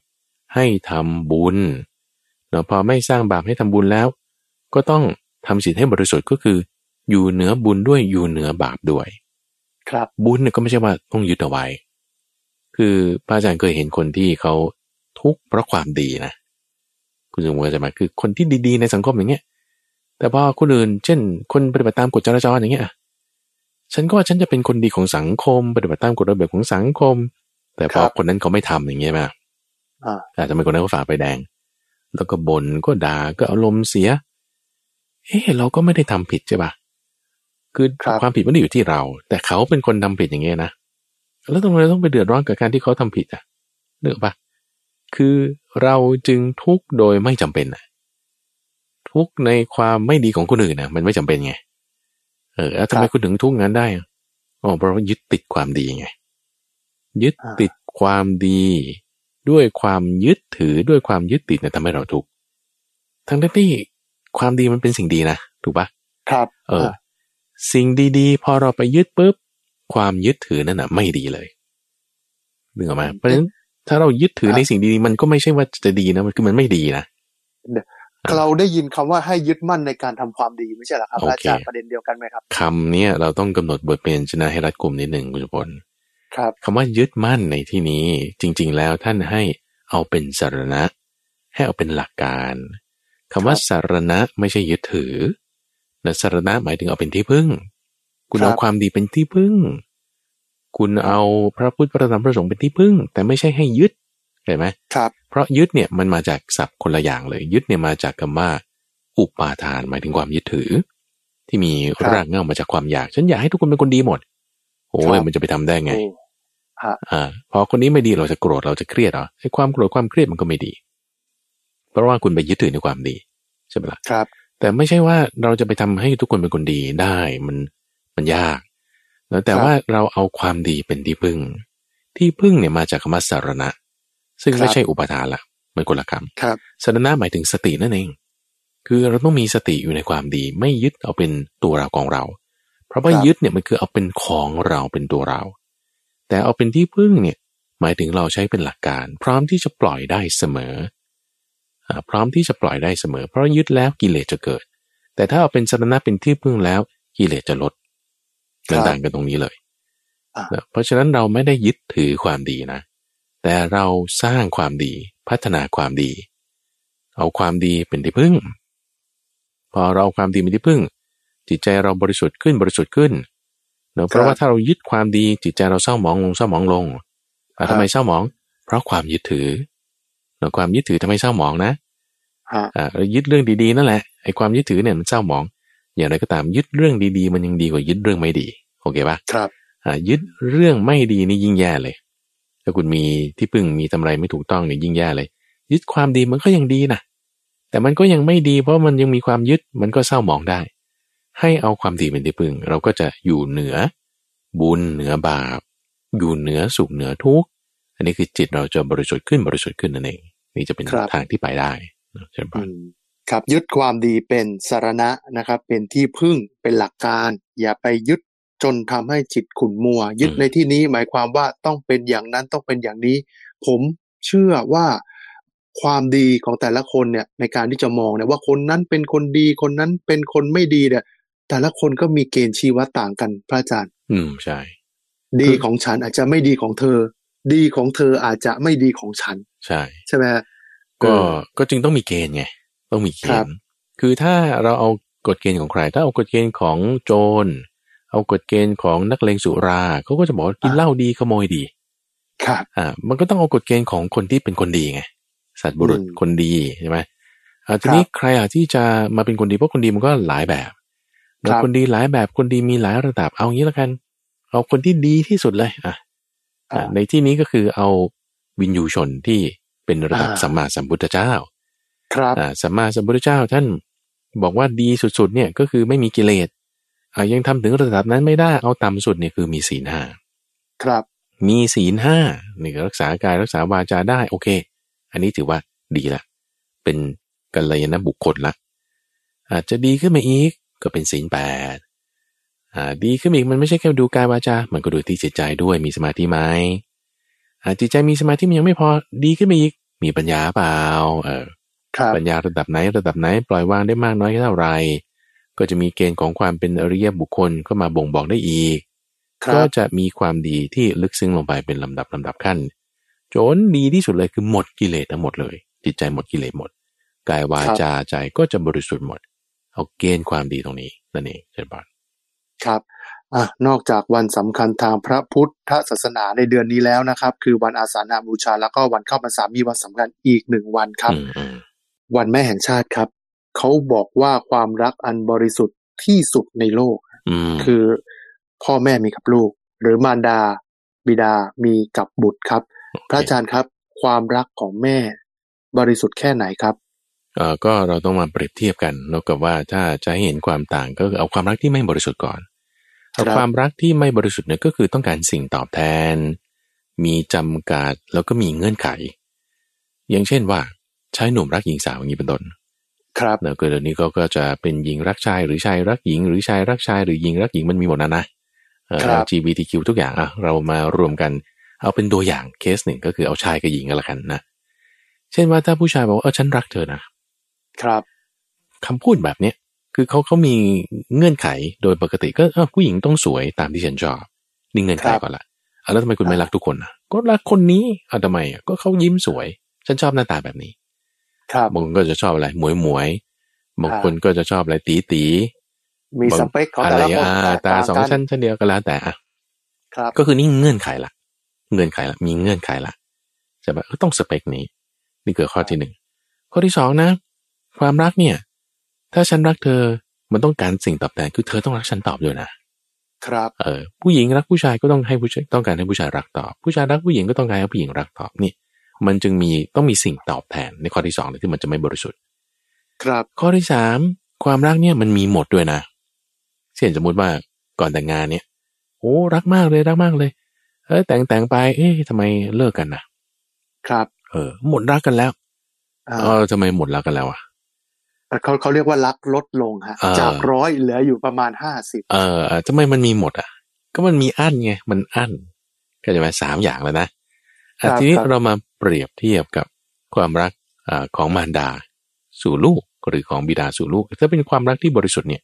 ให้ทำบุญเนาะพอไม่สร้างบาปให้ทำบุญแล้ว ก็ต้องทำศีลให้บริสุทธิ์ก็คือ อยู่เหนือบุญด้วยอยู่เหนือบาปด้วย ครับบุญเนี่ยก็ไม่ใช่ว่าต้องยึดเอาไว้ คือพระอาจารย์เคยเห็นคนที่เขาทุกข์เพราะความดีนะคุณสมมติจะมาคือคนที่ดีๆ ในสังคมอย่างเงี้ยแต่พอคนอื่นเช่น คนปฏิบัติตามกฎจราจรอย่างเงี้ย ฉันก็ว่าฉันจะเป็นคนดีของสังคม ปฏิบัติตามกฎระเบียบของสังคม แต่พอคนนั้นเขาไม่ทำอย่างเงี้ยมาอ่าอาจจะเป็นคนนั้นก็ฝ่าไปแดง แล้วก็บน่นก็ด่าก็อารมณ์เสีย เอ๊ะเราก็ไม่ได้ทำผิดใช่ปะคือครับความผิดไม่ได้อยู่ที่เรา แต่เขาเป็นคนทำผิดอย่างเงี้ยนะแล้วทำไมเราต้องไปเดือดร้อนกับการที่เขาทำผิดอะเนึกปะคือเราจึงทุกข์โดยไม่จำเป็นอะทุกข์ในความไม่ดีของคนอื่นนะมันไม่จำเป็นไง เออแล้วทำไมคุณถึงทุกข์งั้นได้อะอ๋อเพราะว่ายึดติดความดีไง ยึดติดความดี ด้วยความยึดถือด้วยความยึดติดเนี่ยทำให้เราทุกข์ทั้งที่ความดีมันเป็นสิ่งดีนะถูกปะครับ เออ สิ่งดีๆ พอเราไปยึดปุ๊บความยึดถือนั่นน่ะ ไม่ดีเลยนึกออกไหมเพราะฉะนั้นถ้าเรายึดถือในสิ่งดีๆมันก็ไม่ใช่ว่าจะดีนะมันคือมันไม่ดีนะ เราได้ยินคำว่าให้ยึดมั่นในการทำความดีไม่ใช่เหรอครับโอเคอาจารย์ประเด็นเดียวกันไหมครับคำเนี้ยเราต้องกำหนดบทเป็นชนะให้รัดกลุ่มนิดหนึ่งคุณจุพลครับคำว่ายึดมั่นในที่นี้ จริง ๆ แล้วท่านให้เอาเป็นสารณะ ให้เอาเป็นหลักการคำว่าสารณะไม่ใช่ยึดถือแต่สารณะหมายถึงเอาเป็นที่พึ่ง คุณเอาความดีเป็นที่พึ่ง คุณเอาพระพุทธพระธรรมพระสงฆ์เป็นที่พึ่ง แต่ไม่ใช่ให้ยึด เห็นไหมครับ เพราะยึดเนี่ยมันมาจากศัพท์คนละอย่างเลย ยึดเนี่ยมาจากคำว่า อุปาทานหมายถึงความยึดถือ ที่มีรากเหง้ามาจากความอยาก ฉันอยากให้ทุกคนเป็นคนดีหมดโอ้ยมันจะไปทำได้ไงโอ้ฮะอ่าพอคนนี้ไม่ดีเราจะโกรธเราจะเครียดเหรอไอ้ความโกรธความเครียดมันก็ไม่ดี เพราะว่าคุณไปยึดถือในความดีใช่ไหมล่ะครับ แต่ไม่ใช่ว่าเราจะไปทำให้ทุกคนเป็นคนดีได้มันมันยากแล้วแต่ว่าเราเอาความดีเป็นที่พึ่ง ที่พึ่งเนี่ยมาจากคำว่าสารณะ ซึ่งไม่ใช่อุปทานละมันคนละคครับำสารณะหมายถึงสตินั่นเอง คือเราต้องมีสติอยู่ในความดี ไม่ยึดเอาเป็นตัวเราของเรา เพราะว่ายึดเนี่ยมันคือเอาเป็นของเราเป็นตัวเรา แต่เอาเป็นที่พึ่งเนี่ยหมายถึงเราใช้เป็นหลักการ พร้อมที่จะปล่อยได้เสมออ่าพร้อมที่จะปล่อยได้เสมอ เพราะยึดแล้วกิเลสจะเกิด แต่ถ้าเอาเป็นสรณะเป็นที่พึ่งแล้วกิเลสจะลดครับต่างกันตรงนี้เลยอ่านะเพราะฉะนั้นเราไม่ได้ยึดถือความดีนะ แต่เราสร้างความดีพัฒนาความดี เอาความดีเป็นที่พึ่ง พอเราเอาความดีเป็นที่พึ่ง จิตใจเราบริสุทธิ์ขึ้นบริสุทธิ์ขึ้นเนอะเพราะว่าถ้าเรายึดความดีจิตใจเราเศร้าหมองลงเศร้าหมองลงอะทำไมเศร้าหมอง เพราะความยึดถือเนอะความยึดถือทำไมเศร้าหมองนะฮะอ่าเรายึดเรื่องดีๆนั่นแหละไอ้ความยึดถือเนี่ยมันเศร้าหมอง อย่างไรก็ตามยึดเรื่องดีๆ มันยังดีกว่ายึดเรื่องไม่ดีโอเคปะครับอ่ายึดเรื่องไม่ดีนี่ยิ่งแย่เลย ถ้าคุณมีที่พึ่งมีทำไรไม่ถูกต้องเนี่ยยิ่งแย่เลย ยึดความดีมันก็ยังดีนะแต่มันก็ยังไม่ดี เพราะมันยังมีความยึดมันก็เศร้าหมองได้ ให้เอาความดีเป็นที่พึ่ง เราก็จะอยู่เหนือ บุญเหนือบาป อยู่เหนือสุขเหนือทุกข์อันนี้คือจิตเราจะบริสุทธิ์ขึ้นบริสุทธิ์ขึ้นนั่นเอง นี่จะเป็นครับทางที่ไปได้นะใช่อืปะมครับยึดความดีเป็นสารณะนะครับ เป็นที่พึ่งเป็นหลักการ อย่าไปยึด จนทำให้จิตขุ่นมัว ยึดในที่นี้หมายความว่าต้องเป็นอย่างนั้นต้องเป็นอย่างนี้ ผมเชื่อว่าความดีของแต่ละคนเนี่ยในการที่จะมองเนี่ยว่าคนนั้นเป็นคนดีคนนั้นเป็นคนไม่ดีเนี่ย แต่ละคนก็มีเกณฑ์ชีวะต่างกันพระอาจารย์ อืมใช่ ดีของฉันอาจจะไม่ดีของเธอ ดีของเธออาจจะไม่ดีของฉัน ใช่ ใช่ไหมก็ก็จึงต้องมีเกณฑ์ไงต้องมีเกครัณบฑ์คือถ้าเราเอากฎเกณฑ์ของใคร ถ้าเอากฎเกณฑ์ของโจร เอากฎเกณฑ์ของนักเลงสุราเขาก็จะบอกว่ากินเหล้าดีขโมยดี ครับ อ่า มันก็ต้องเอากฎเกณฑ์ของคนที่เป็นคนดีไง สัตว์บุรุษอืมคนดีใช่ไหมอ่าทีครับนี้ใครอาจที่จะมาเป็นคนดีเพราะคนดีมันก็หลายแบบแล้วครับคนดีหลายแบบคนดีมีหลายระดับเอางี้แล้วกัน เอาคนที่ดีที่สุดเลยอะอะอ่าในที่นี้ก็คือเอาวินยูชนที่เป็นระดับอ่าสัมมาสัมพุทธเจ้า ครับอ่าสัมมาสัมพุทธเจ้าท่านบอกว่าดีสุดๆ เนี่ยก็คือไม่มีกิเลสอ่า ยังทำถึงระดับนั้นไม่ได้เอาต่ำสุดเนี่ยคือมีศีลห้าครับ มีศีลห้านี่ก็รักษากายรักษาวาจาได้โอเค อันนี้ถือว่าดีละ เป็นกัลยาณบุคคลละ อาจจะดีขึ้นมาอีกก็เป็นศีลแปดอ่าดีขึ้นมาอีกมันไม่ใช่แค่ดูกายวาจา มันก็ดูที่จิตใจด้วยมีสมาธิไหมอ่าจิตใจมีสมาธิมันยังไม่พอดีขึ้นมาอีก มีปัญญาเปล่า เออครับปัญญาระดับไหนระดับไหนปล่อยวางได้มากน้อยเท่าไหร่ ก็จะมีเกณฑ์ของความเป็นอริยบุคคลก็มาบ่งบอกได้อีกคก็รับจะมีความดีที่ลึกซึ้งลงไปเป็นลำดับลำดับขั้น จนดีที่สุดเลยคือหมดกิเลสทั้งหมดเลย จิตใจหมดกิเลสหมด กายวาจาใจก็จะบริสุทธิ์หมด เอาเกณฑ์ความดีตรงนี้นั่นเองเช่นบานครับอะนอกจากวันสำคัญทางพระพุทธศาสนาในเดือนนี้แล้วนะครับ คือวันอาสาฬหบูชาแล้วก็วันเข้าพรรษามีวันสำคัญอีกหนึ่งวันครับอืมอืมวันแม่แห่งชาติครับ เขาบอกว่าความรักอันบริสุทธิ์ที่สุดในโลกอืมคือพ่อแม่มีกับลูก หรือมารดา บิดามีกับบุตรครับ พระอาจารย์ครับ ความรักของแม่บริสุทธิ์แค่ไหนครับเอ่อก็เราต้องมาเปรียบเทียบกันแล้วกับว่าถ้าจะให้เห็นความต่างก็คือเอาความรักที่ไม่บริสุทธิ์ก่อนเอาครับความรักที่ไม่บริสุทธิ์เนี่ยก็คือต้องการสิ่งตอบแทน มีจำกัดแล้วก็มีเงื่อนไข อย่างเช่นว่าชายหนุ่มรักหญิงสาวอย่างนี้เป็นต้น ครับแล้วก็เดี๋ยวนี้ก็ก็จะเป็นหญิงรักชายหรือชายรักหญิง หรือชายรักชายหรือหญิงรักหญิงมันมีหมดนะนะเอ่อครับ LGBTQ ทุกอย่างอะเรามารวมกัน เอาเป็นตัวอย่างเคสหนึ่งก็คือเอาชายกับหญิงกันละกันนะเช่นว่าถ้าผู้ชายบอกว่าเออฉันรักเธอนะครับคำพูดแบบเนี้ยคือเขาเขามีเงื่อนไขโดยปกติก็เออผู้หญิงต้องสวยตามที่ฉันชอบนี่เงื่อนไขครับก่อนละอะแล้วทำไมคุณไม่อ่ารักทุกคนนะก็รักคนนี้อะทำไมอะก็เขายิ้มสวย ฉันชอบหน้าตาแบบนี้ ครับบางคนก็จะชอบอะไรหมวยหมวยๆบางคนก็จะชอบอะไรตีตีมีสเปคของอะแต่ไรละคนอ่าแตกตาต่างสองกันชั้นชั้นเดียวก็แล้วแต่อะครับ ก็คือนี่เงื่อนไขละเงื่อนไขละมีเงื่อนไขละใช่ปะเออต้องสเปคนี้ นี่คือข้อที่หนึ่งข้อที่สองนะ ความรักเนี่ย ถ้าฉันรักเธอมันต้องการสิ่งตอบแทนคือเธอต้องรักฉันตอบด้วยนะครับเออผู้หญิงรักผู้ชายก็ต้องให้ผู้ชายต้องการให้ผู้ชายรักตอบ ผู้ชายรักผู้หญิงก็ต้องการให้ผู้หญิงรักตอบนี่ มันจึงมีต้องมีสิ่งตอบแทนในข้อที่สองเลยที่มันจะไม่บริสุทธิ์ ครับข้อที่สามความรักเนี่ยมันมีหมดด้วยนะเช่นสมมุติว่าก่อนแต่งงานเนี่ยโอ้รักมากเลยรักมากเลยเออแต่งแต่งไป เอ๊ะทำไมเลิกกันนะครับ เออ หมดรักกันแล้วอ่าเออทำไมหมดรักกันแล้วอะเขาเขาเรียกว่ารักลดลงฮะเออจากร้อยเหลืออยู่ประมาณห้าสิบเออเออทำไมมันมีหมดอะ ก็มันมีอั้นไงมันอั้นก็จะมาสามอย่างแล้วนะอะทีนี้เรามา เปรียบเทียบกับความรักอ่าของมารดา สู่ลูกหรือของบิดาสู่ลูก ถ้าเป็นความรักที่บริสุทธิ์เนี่ย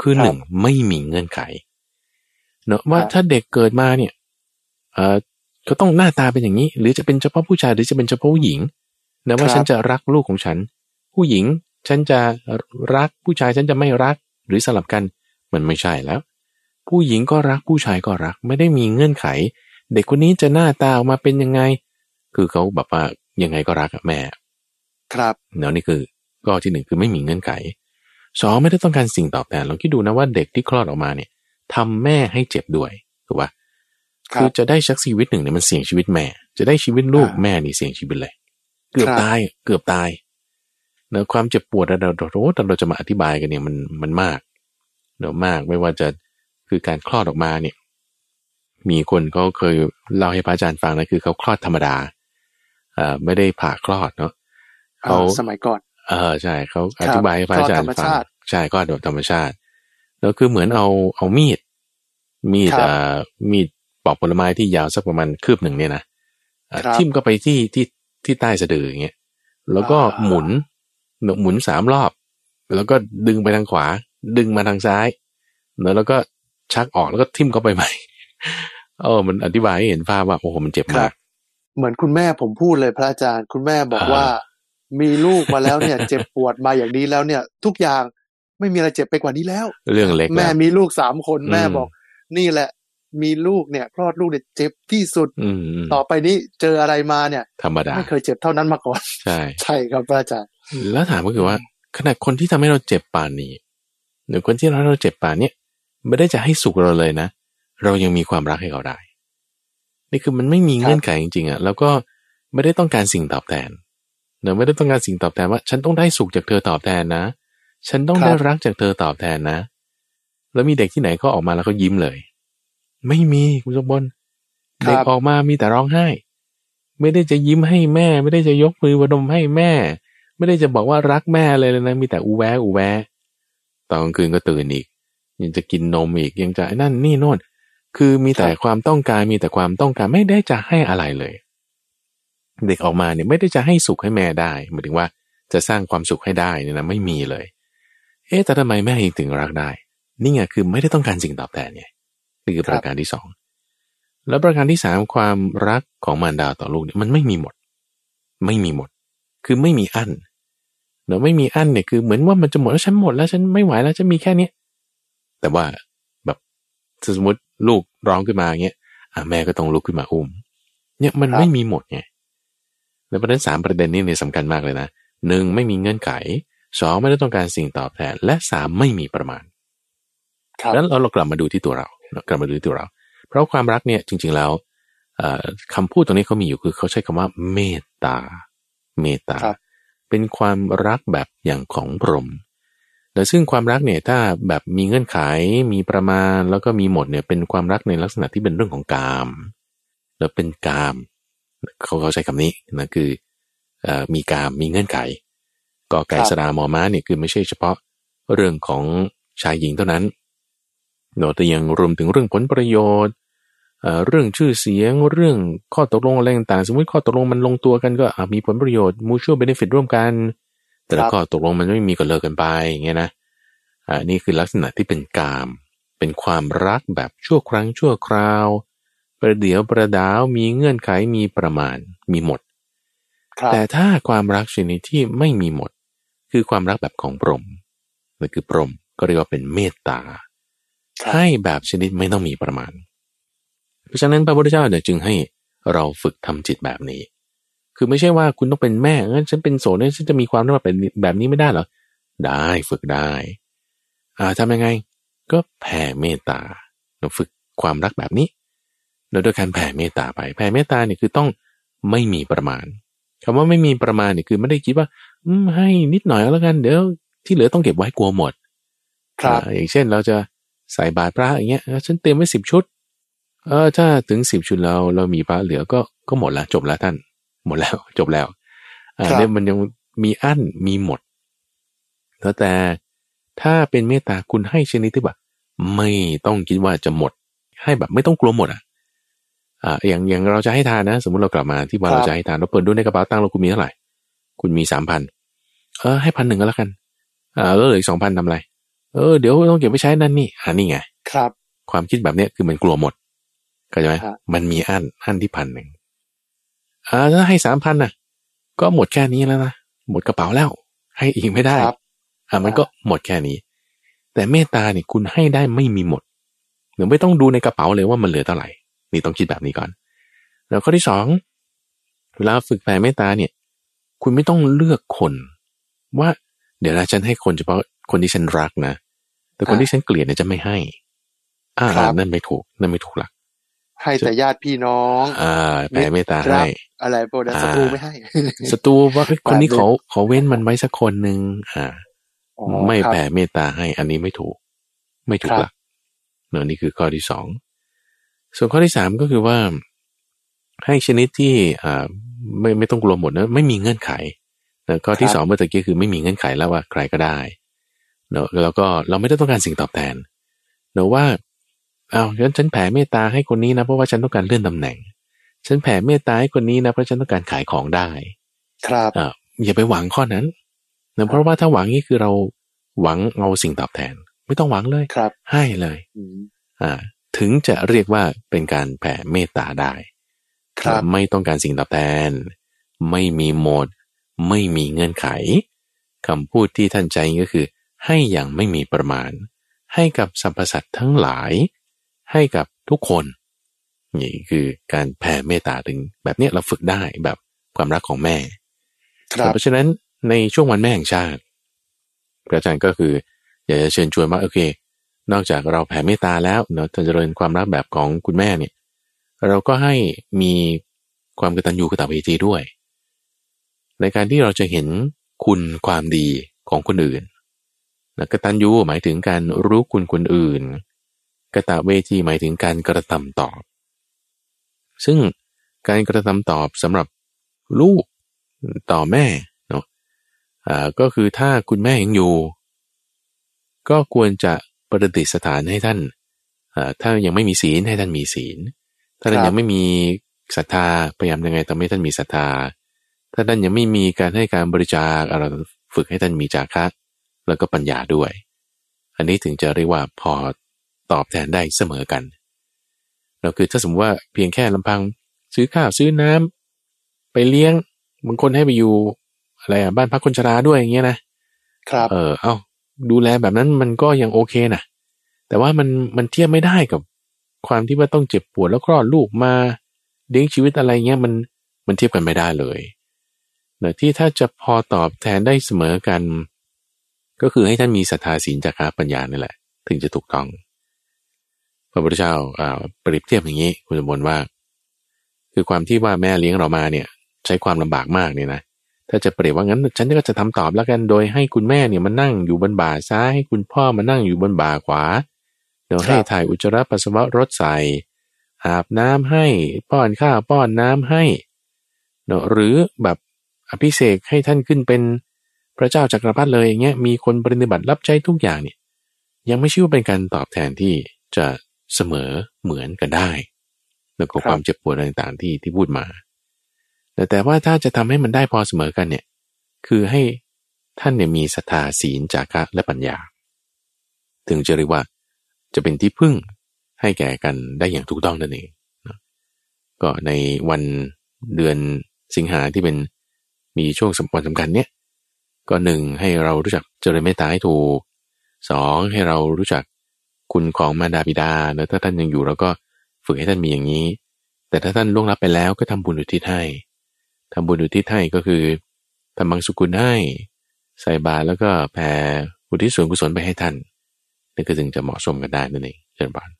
คือหนึ่งไม่มีเงื่อนไข เนอะว่าถ้าเด็กเกิดมาเนี่ยเออก็ต้องหน้าตาเป็นอย่างนี้ หรือจะเป็นเฉพาะผู้ชายหรือจะเป็นเฉพาะผู้หญิงนะว่าฉันจะรักลูกของฉัน ผู้หญิงฉันจะรักผู้ชายฉันจะไม่รัก หรือสลับกันมันไม่ใช่แล้ว ผู้หญิงก็รักผู้ชายก็รัก ไม่ได้มีเงื่อนไข เด็กคนนี้จะหน้าตาออกมาเป็นยังไง คือเขาแบบว่ายังไงก็รักอะแม่ ครับเนาะนี่คือก็ที่หนึ่งคือไม่มีเงื่อนไขสองไม่ได้ต้องการสิ่งตอบแทนลองคิดดูนะว่าเด็กที่คลอดออกมาเนี่ยทำแม่ให้เจ็บด้วยถูกปะครัคือบจะได้ชักชีวิตหนึ่งเนี่ยมันเสี่ยงชีวิตแม่ จะได้ชีวิตลูกอ่าแม่นี่เสี่ยงชีวิตเลยเกือบครับตายเกือบตายเนอะความเจ็บปวดเราเราเราแต่เราจะมาอธิบายกันเนี่ยมันมันมากเนอะมากไม่ว่าจะคือการคลอดออกมาเนี่ย มีคนเขาเคยเล่าให้พระอาจารย์ฟังนะคือเขาคลอดธรรมดาเอ่อ ไม่ได้ผ่าคลอดเนาะเขาอ่าสมัยก่อน เออใช่เขาครับอธิบายให้พระอาจารย์คลอดธรรมฟังชาติใช่ก็โดยธรรมชาติ แล้วคือเหมือนเอาเอามีด มีดครับอ่ามีดปอกผลไม้ที่ยาวสักประมาณคืบหนึ่งเนี่ยนะอะครับทิ่มก็ไปที่ที่ที่ใต้สะดืออย่างเงี้ยแล้วก็อ่าหมุนหมุนสามรอบ แล้วก็ดึงไปทางขวา ดึงมาทางซ้าย แล้วแล้วก็ชักออกแล้วก็ทิ่มเข้าไปใหม่เออมันอธิบายให้เห็นภาพว่าโอ้โหมันเจ็บครัมากบ เหมือนคุณแม่ผมพูดเลยพระอาจารย์ คุณแม่บอกอ่าว่า มีลูกมาแล้วเนี่ย เจ็บปวดมาอย่างนี้แล้วเนี่ย ทุกอย่างไม่มีอะไรเจ็บไปกว่านี้แล้ว เรื่องเล็กแม่แล้วมีลูกสามคนอืมแม่บอก นี่แหละ มีลูกเนี่ยคลอดลูกเนี่ยเจ็บที่สุดอืมอืมต่อไปนี้เจออะไรมาเนี่ย ธรรมดาไม่เคยเจ็บเท่านั้นมาก่อน ใช่ใช่ครับพระอาจารย์ แล้วถามก็คือว่าขนาดคนที่ทำให้เราเจ็บป่านนี้ หรือคนที่ทำให้เราเจ็บป่านเนี้ยไม่ได้จะให้สุขเราเลยนะ เรายังมีความรักให้เขาได้ นี่คือมันไม่มีเงื่อนไขจริงๆอะแล้วก็ไม่ได้ต้องการสิ่งตอบแทนเนอะไม่ได้ต้องการสิ่งตอบแทนว่า ฉันต้องได้สุขจากเธอตอบแทนนะ ฉันต้องได้รักจากเธอตอบแทนนะ แล้วมีเด็กที่ไหนก็ออกมาแล้วเขายิ้มเลย ไม่มีคุณสมบัติเด็กออกมามีแต่ร้องไห้ ไม่ได้จะยิ้มให้แม่ ไม่ได้จะยกมือวดมให้แม่ ไม่ได้จะบอกว่ารักแม่เลยเลยนะมีแต่อูแวะอูแวะตอนกลางคืนก็ตื่นอีกยังจะกินนมอีกยังจะไอ้นั่นนี่โน่น คือมีแต่ความต้องการมีแต่ความต้องการไม่ได้จะให้อะไรเลย เด็กออกมาเนี่ยไม่ได้จะให้สุขให้แม่ได้หมายถึงว่าจะสร้างความสุขให้ได้เนี่ยนะไม่มีเลย เอ๊ะแต่ทำไมแม่เองถึงรักได้ นี่ไงคือไม่ได้ต้องการสิ่งตอบแทนไงนี่คือประการที่สองแล้วประการที่สามความรักของมารดาต่อลูกเนี่ยมันไม่มีหมด ไม่มีหมด คือไม่มีอั้นเนอะไม่มีอั้นเนี่ยคือเหมือนว่ามันจะหมดแล้วฉันหมดแล้วฉันไม่ไหวแล้วฉันมีแค่เนี้ยแต่ว่าแบบสมมติ ลูกร้องขึ้นมาอย่างเงี้ยอะแม่ก็ต้องลุกขึ้นมาอุ้ม เนี่ยมันครับไม่มีหมดไงแล้วประเด็นสามประเด็นนี้เนี่ยสำคัญมากเลยนะหนึ่งไม่มีเงื่อนไขสองไม่ได้ต้องการสิ่งตอบแทน และสามไม่มีประมาณครับแล้วเราเรากลับมาดูที่ตัวเราเรากลับมาดูที่ตัวเรา เพราะความรักเนี่ยจริง ๆแล้วเอ่อคำพูดตรงนี้เขามีอยู่คือเขาใช้คำว่าเมตตา เมตตาครับเป็นความรักแบบอย่างของพรหม แต่ซึ่งความรักเนี่ยถ้าแบบมีเงื่อนไขมีประมาณแล้วก็มีหมดเนี่ยเป็นความรักในลักษณะที่เป็นเรื่องของกาม แล้วเป็นกามเขาเขาใช้คำนี้นะคืออมีกามมีเงื่อนไขกอไก่สรามอม้าเนี่ยคือไม่ใช่เฉพาะเรื่องของชายหญิงเท่านั้นเนอะแต่ยังรวมถึงเรื่องผลประโยชน์เรื่องชื่อเสียงเรื่องข้อตกลงอะไรต่างๆสมมติข้อตกลงมันลงตัวกันก็มีผลประโยชน์ mutual benefit ร่วมกัน แต่ละครับข้อตกลงมันไม่มีก็เลิกกันไปอย่างเงี้ยนะอ่านี่คือลักษณะที่เป็นกาม เป็นความรักแบบชั่วครั้งชั่วคราว ประเดี๋ยวประดาวมีเงื่อนไขมีประมาณมีหมดครับแต่ถ้าความรักชนิดที่ไม่มีหมด คือความรักแบบของพรหมนั่นคือพรหมก็เรียกว่าเป็นเมตตาครับให้แบบชนิดไม่ต้องมีประมาณ เพราะฉะนั้นพระพุทธเจ้าเนี่ยจึงให้เราฝึกทำจิตแบบนี้ คือไม่ใช่ว่าคุณต้องเป็นแม่งั้นฉันเป็นโสดเนี่ยฉันจะมีความรักแบบแบบนี้ไม่ได้เหรอ ได้ฝึกได้อ่าทำยังไง ก็แผ่เมตตาเราฝึกความรักแบบนี้โดยโดยการแผ่เมตตาไปแผ่เมตตาเนี่ยคือต้องไม่มีประมาณคำว่าไม่มีประมาณเนี่ยคือไม่ได้คิดว่าอืมให้นิดหน่อยแล้วกันเดี๋ยวที่เหลือต้องเก็บไว้กลัวหมด ครับอ่าอย่างเช่นเราจะใส่บาตรพระอย่างเงี้ยเออฉันเตรียมไว้สิบชุด เออถ้าถึงสิบชุดแล้วเรามีพระเหลือก็ก็หมดละจบแล้วท่าน หมดแล้วจบแล้วอ่าครับเนี่ยมันยังมีอั้นมีหมดแล้วแต่ถ้าเป็นเมตตาคุณให้ชนิดที่แบบไม่ต้องคิดว่าจะหมด ให้แบบไม่ต้องกลัวหมดอะอ่าอย่างอย่างเราจะให้ทานนะ สมมติเรากลับมาที่บ้านครับเราจะให้ทานเราเปิดดูในกระเป๋าตังค์เราคุณมีเท่าไหร่ คุณมีสามพันเออให้พันหนึ่งก็แล้วกันอ่าแล้วเหลืออีกสองพันทำอะไร เออเดี๋ยวต้องเก็บไปใช้นั่นนี่อ่านี่ไง ครับ ความคิดแบบเนี้ยคือมันกลัวหมดเข้าใจไหมครับมันมีอันอันที่พันหนึ่ง อ่าถ้าให้สามพันน่ะ ก็หมดแค่นี้แล้วนะหมดกระเป๋าแล้ว ให้อีกไม่ได้ครับอ่ามันก็หมดแค่นี้ แต่เมตตาเนี่ยคุณให้ได้ไม่มีหมดหรือไม่ต้องดูในกระเป๋าเลยว่ามันเหลือเท่าไหร่ นี่ต้องคิดแบบนี้ก่อน แล้วข้อที่สองเวลาฝึกแผ่เมตตาเนี่ย คุณไม่ต้องเลือกคน ว่า เดี๋ยวนะฉันให้คนเฉพาะคนที่ฉันรักนะแต่คนอ่าที่ฉันเกลียดเนี่ยจะไม่ให้ อ่าครับนั่นไม่ถูกนั่นไม่ถูกหลัก ให้แต่ญาติพี่น้อง อ่าแผ่เมตตาครัให้บอะไรพวกนั้นอ่าศัตรูไม่ให้ศัตรูว่าเอ้ยคนนี้แบบนี้เขาเขาเว้นมันไว้สักคนหนึ่งอ่าอ๋อไม่ครับแผ่เมตตาให้ อันนี้ไม่ถูก ไม่ถูกครับหลักเนอะนี่คือข้อที่สองส่วนข้อที่สามก็คือว่า ให้ชนิดที่อ่าไม่ไม่ต้องกลัวหมดนะไม่มีเงื่อนไขเนอะข้อที่ครับสองเมื่อตะกี้คือไม่มีเงื่อนไขแล้วว่าใครก็ได้เนอะแล้วก็เราไม่ได้ต้องการสิ่งตอบแทนเนอะว่า อ้าวฉันฉันแผ่เมตตาให้คนนี้นะเพราะว่าฉันต้องการเลื่อนตำแหน่ง ฉันแผ่เมตตาให้คนนี้นะเพราะฉันต้องการขายของได้ ครับอ่าอย่าไปหวังข้อนั้นนะเพราะว่าถ้าหวังนี่คือเราหวังเอาสิ่งตอบแทน ไม่ต้องหวังเลยครับ ให้เลยอืมอ่า ถึงจะเรียกว่าเป็นการแผ่เมตตาได้ ครับไม่ต้องการสิ่งตอบแทน ไม่มีโหมด ไม่มีเงื่อนไขคำพูดที่ท่านใจก็คือ ให้อย่างไม่มีประมาณ ให้กับสรรพสัตว์ทั้งหลาย ให้กับทุกคนนี่คือการแผ่เมตตาถึงแบบเนี้ยเราฝึกได้แบบความรักของแม่ครับเพราะฉะนั้นในช่วงวันแม่แห่งชาติพระอาจารย์ก็คือ อยากจะเชิญชวนว่าโอเค นอกจากเราแผ่เมตตาแล้วเนาะจะเจริญความรักแบบของคุณแม่เนี่ย เราก็ให้มีความกตัญญูกตเวทีด้วย ในการที่เราจะเห็นคุณความดีของคนอื่นนะกตัญญูหมายถึงการรู้คุณคนอื่น กตเวทีหมายถึงการกระทำตอบ ซึ่งการกระทำตอบสำหรับลูกต่อแม่เนาะอ่าก็คือถ้าคุณแม่ยังอยู่ ก็ควรจะประดิษฐานให้ท่านอ่าถ้ายังไม่มีศีลให้ท่านมีศีล ถ้าท่านยังไม่มีศรัทธาพยายามยังไงทำให้ท่านมีศรัทธา ถ้าท่านยังไม่มีการให้การบริจาคเราฝึกให้ท่านมีจาคะแล้วก็ปัญญาด้วย อันนี้ถึงจะเรียกว่าพอ ตอบแทนได้เสมอกันเราคือถ้าสมมติว่าเพียงแค่ลำพัง ซื้อข้าวซื้อน้ำไปเลี้ยงบางคนให้ไปอยู่อะไรอะบ้านพักคนชราด้วยอย่างเงี้ยนะครับเออเอาดูแลแบบนั้นมันก็ยังโอเคนะแต่ว่ามันมันเทียบไม่ได้กับความที่ว่าต้องเจ็บปวดแล้วคลอดลูกมาเลี้ยงชีวิตอะไรเงี้ยมันมันเทียบกันไม่ได้เลยเนอะที่ถ้าจะพอตอบแทนได้เสมอกัน ก็คือให้ท่านมีศรัทธาศีลจาระปัญญานี่แหละ ถึงจะถูกต้อง พระพุทธเจ้าเปรียบเทียบอย่างนี้คุณสมบัติว่า คือความที่ว่าแม่เลี้ยงเรามาเนี่ย ใช้ความลำบากมากเนี่ยนะถ้าจะเปรียบว่างั้น ฉันก็จะทำตอบแล้วกันโดยให้คุณแม่เนี่ยมานั่งอยู่บนบ่าซ้ายให้คุณพ่อมานั่งอยู่บนบ่าขวาเดี๋ยวให้ถ่ายอุจจาระปัสสาวะรถใส่อาบน้ำให้ป้อนข้าวป้อนน้ำให้เนาะหรือแบบอภิเษกให้ท่านขึ้นเป็นพระเจ้าจักรพรรดิเลยอย่างเงี้ยมีคนปฏิบัติรับใช้ทุกอย่างเนี่ย ยังไม่ชื่อว่าเป็นการตอบแทนที่จะ เสมอเหมือนกันได้ แล้วก็ความเจ็บปวดอะไรต่างๆที่ที่พูดมา แต่แต่ว่าถ้าจะทำให้มันได้พอเสมอกันเนี่ย คือให้ท่านเนี่ยมีศรัทธาศีลจาคะและปัญญา ถึงจะเรียกว่าจะเป็นที่พึ่งให้แก่กันได้อย่างถูกต้องนั่นเองนะก็ในวันเดือนสิงหาที่เป็นมีช่วงสำคัญสำคัญเนี่ยก็หนึ่งให้เรารู้จักเจริญเมตตาให้ถูกสองให้เรารู้จัก คุณของมารดาบิดาแล้วถ้าท่านยังอยู่เราก็ฝึกให้ท่านมีอย่างนี้ แต่ถ้าท่านล่วงลับไปแล้วก็ทำบุญอุทิศให้ทำบุญอุทิศให้ก็คือทำบังสุกุลให้ใส่บาตรแล้วก็แผ่อุทิศส่วนกุศลไปให้ท่านนี่ก็ถึงจะเหมาะสมกันได้นั่นเองเชิญบาน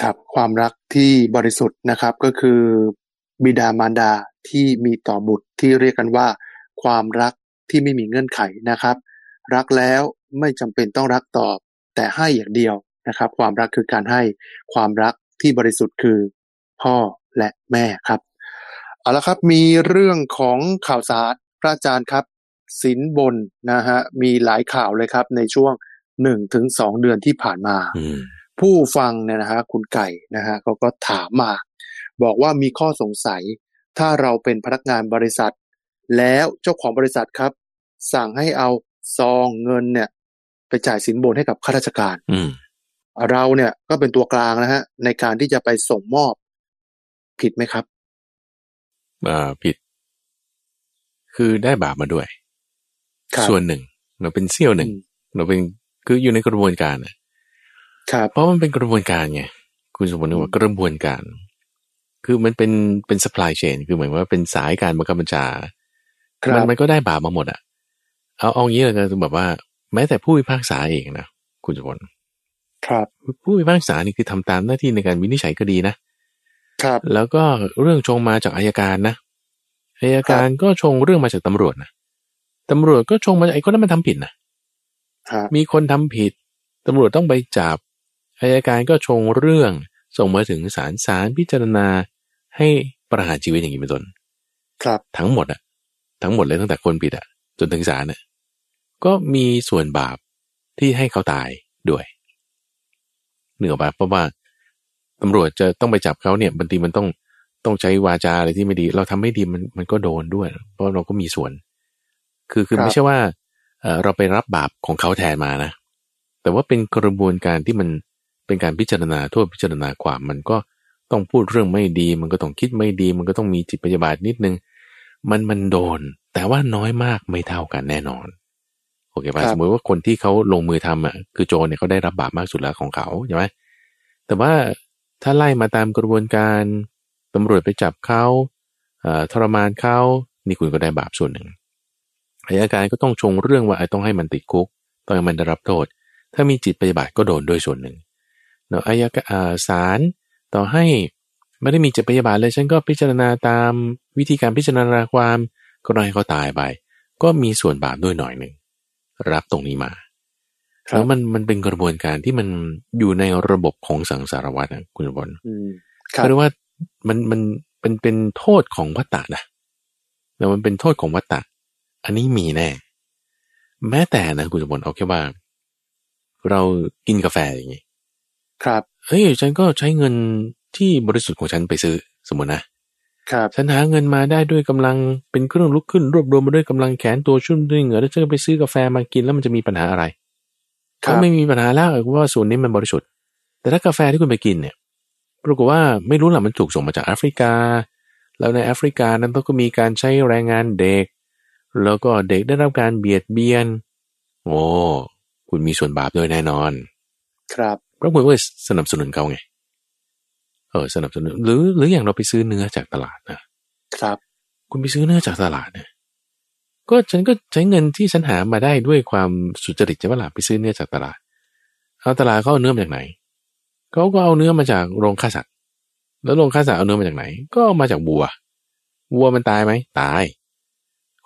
ครับความรักที่บริสุทธิ์นะครับก็คือ บิดามารดาที่มีต่อบุตรที่เรียกกันว่า ความรักที่ไม่มีเงื่อนไขนะครับ รักแล้วไม่จำเป็นต้องรักตอบ แต่ให้อย่างเดียว นะครับ ความรักคือการให้ความรักที่บริสุทธิ์คือพ่อและแม่ครับเอาละครับมีเรื่องของข่าวสารพระอาจารย์ครับสินบนนะฮะมีหลายข่าวเลยครับในช่วงหนึ่งถึงสองเดือนที่ผ่านมาอืมผู้ฟังเนี่ยนะฮะคุณไก่นะฮะเขาก็ถามมา บอกว่ามีข้อสงสัย ถ้าเราเป็นพนักงานบริษัท แล้วเจ้าของบริษัทครับ สั่งให้เอาซองเงินเนี่ย ไปจ่ายสินบนให้กับข้าราชการอืม เราเนี่ยก็เป็นตัวกลางนะฮะในการที่จะไปส่งมอบ ผิดไหมครับอ่าผิด คือได้บาปมาด้วยครับส่วนหนึ่ง เราเป็นเสี้ยวหนึ่งอืมเราเป็นคืออยู่ในกระบวนการน่ะครับเพราะมันเป็นกระบวนการไงคุณสมบัติว่ากระบวนการ คือมันเป็นเป็น supply chain คือหมายว่าเป็นสายการบังคับบัญชาครัมันบมันก็ได้บาปมาหมดอะ เอาเอางี้เลยก็แบบว่า แม้แต่ผู้พิพากษาเองนะคุณสมบัติ ครับผู้พิพากษานี่คือทำตามหน้าที่ในการวินิจฉัยคดีนะครับ แล้วก็เรื่องชงมาจากอายการนะอายการก็ชงเรื่องมาจากตำรวจนะตำรวจก็ชงมาจากไอ้คนนั้นมันทำผิดนะฮะมีคนทำผิดตำรวจต้องไปจับอายการก็ชงเรื่องส่งมาถึงศาลศาลพิจารณาให้ประหารชีวิตอย่างนี้เป็นต้นครับ ทั้งหมดอะทั้งหมดเลยตั้งแต่คนผิดอะจนถึงศาลน่ะก็มีส่วนบาปที่ให้เขาตายด้วย เหนืออกปะเพราะว่าตำรวจจะต้องไปจับเขาเนี่ยบางทีมันต้องต้องใช้วาจาอะไรที่ไม่ดี เราทำไม่ดีมันมันก็โดนด้วย เพราะเราก็มีส่วน คือคือครับไม่ใช่ว่าเออเราไปรับบาปของเขาแทนมานะ แต่ว่าเป็นกระบวนการที่มันเป็นการพิจารณาโทษพิจารณาความมันก็ต้องพูดเรื่องไม่ดี มันก็ต้องคิดไม่ดี มันก็ต้องมีจิตพยาบาทนิดนึง มันมันโดน แต่ว่าน้อยมากไม่เท่ากันแน่นอน โอเคป่ะครับสมมติว่าคนที่เขาลงมือทำอะคือโจรเนี่ยเขาได้รับบาปมากสุดแล้วของเขาใช่ไหมแต่ว่าถ้าไล่มาตามกระบวนการตำรวจไปจับเขาเอ่อทรมานเขานี่คุณก็ได้บาปส่วนหนึ่งอายการก็ต้องชงเรื่องว่าไอ้ต้องให้มันติดคุก ต้องให้มันได้รับโทษ ถ้ามีจิตปฏิบัติก็โดนด้วยส่วนหนึ่งเนาะอายการอ่าศาลต่อให้ไม่ได้มีจิตปฏิบัติเลยฉันก็พิจารณาตามวิธีการพิจารณาความก็รอให้เขาตายไป ก็มีส่วนบาปด้วยหน่อยหนึ่ง รับตรงนี้มาครับแล้วมันมันเป็นกระบวนการที่มันอยู่ในระบบของสังสารวัฏนะคุณบอลอืมครับก็เรียกว่ามันมันเป็นเป็นโทษของวัตตะนะแล้วมันเป็นโทษของวัตตะ อันนี้มีแน่ แม้แต่นะคุณสมบัติเอาแค่ว่า เรากินกาแฟอย่างนี้ ครับ เฮ้ยฉันก็ใช้เงินที่บริสุทธิ์ของฉันไปซื้อสมมตินะ ครับฉันหาเงินมาได้ด้วยกำลังเป็นเครื่องลุกขึ้น รวบรวมมาด้วยกำลังแขนตัวชุ่มด้วยเหงื่อแล้วฉันก็ไปซื้อกาแฟมากินแล้วมันจะมีปัญหาอะไรครัก็บไม่มีปัญหาแล้วเพราะว่าส่วนนี้มันบริสุทธิ์ แต่ถ้ากาแฟที่คุณไปกินเนี่ยปรากฏว่าไม่รู้หละมันถูกส่งมาจากแอฟริกา แล้วในแอฟริกานั้นก็มีการใช้แรงงานเด็ก แล้วก็เด็กได้รับการเบียดเบียน โอ้คุณมีส่วนบาปด้วยแน่นอน ครับเพราะคุณว่าสนับสนุนเขาไง เออสนับสนุนหรือหรืออย่างเราไปซื้อเนื้อจากตลาดนะครับ คุณไปซื้อเนื้อจากตลาดเนี่ยก็ฉันก็ใช้เงินที่ฉันหามาได้ด้วยความสุจริตใช่ปะล่ะไปซื้อเนื้อจากตลาดเอาตลาดเขาเอาเนื้อมาจากไหนเขาก็เอาเนื้อมาจากโรงฆ่าสัตว์แล้วโรงฆ่าสัตว์เอาเนื้อมาจากไหน ก็เอามาจากวัว วัวมันตายไหมตาย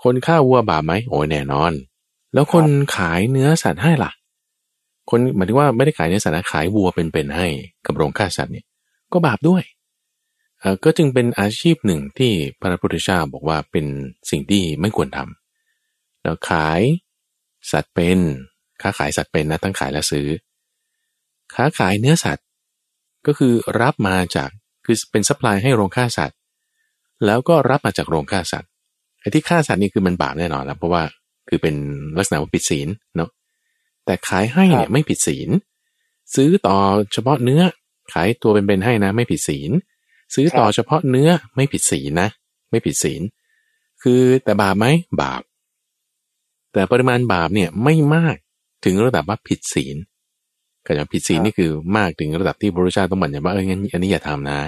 คนฆ่าวัวบาปไหมโอ้ยแน่นอน แล้วคนขายเนื้อสัตว์ให้ล่ะ คนหมายถึงว่าไม่ได้ขายเนื้อสัตว์นะขายวัวเป็นๆให้กับโรงฆ่าสัตว์เนี่ย ก็บาปด้วยเอ่อก็จึงเป็นอาชีพหนึ่งที่พระพุทธเจ้าบอกว่าเป็นสิ่งที่ไม่ควรทำแล้วขายสัตว์เป็น ค้าขายสัตว์เป็นนะทั้งขายและซื้อ ค้าขายเนื้อสัตว์ก็คือรับมาจากคือเป็น supply ให้โรงฆ่าสัตว์ แล้วก็รับมาจากโรงฆ่าสัตว์ไอ้ที่ฆ่าสัตว์นี่คือมันบาปแน่นอนแล้วเพราะว่าคือเป็นลักษณะว่าผิดศีลเนาะแต่ขายให้เนี่ยไม่ผิดศีล ซื้อต่อเฉพาะเนื้อ ขายตัวเป็นๆให้นะ ไม่ผิดศีล ซื้อต่อเฉพาะเนื้อไม่ผิดศีลนะ ไม่ผิดศีล คือแต่บาปไหมบาป แต่ปริมาณบาปเนี่ยไม่มากถึงระดับว่าผิดศีลก็จะผิดศีลครับนี่คือมากถึงระดับที่พระพุทธเจ้าต้องบัญญัติว่าเอองั้นอันนี้อย่าทำนะ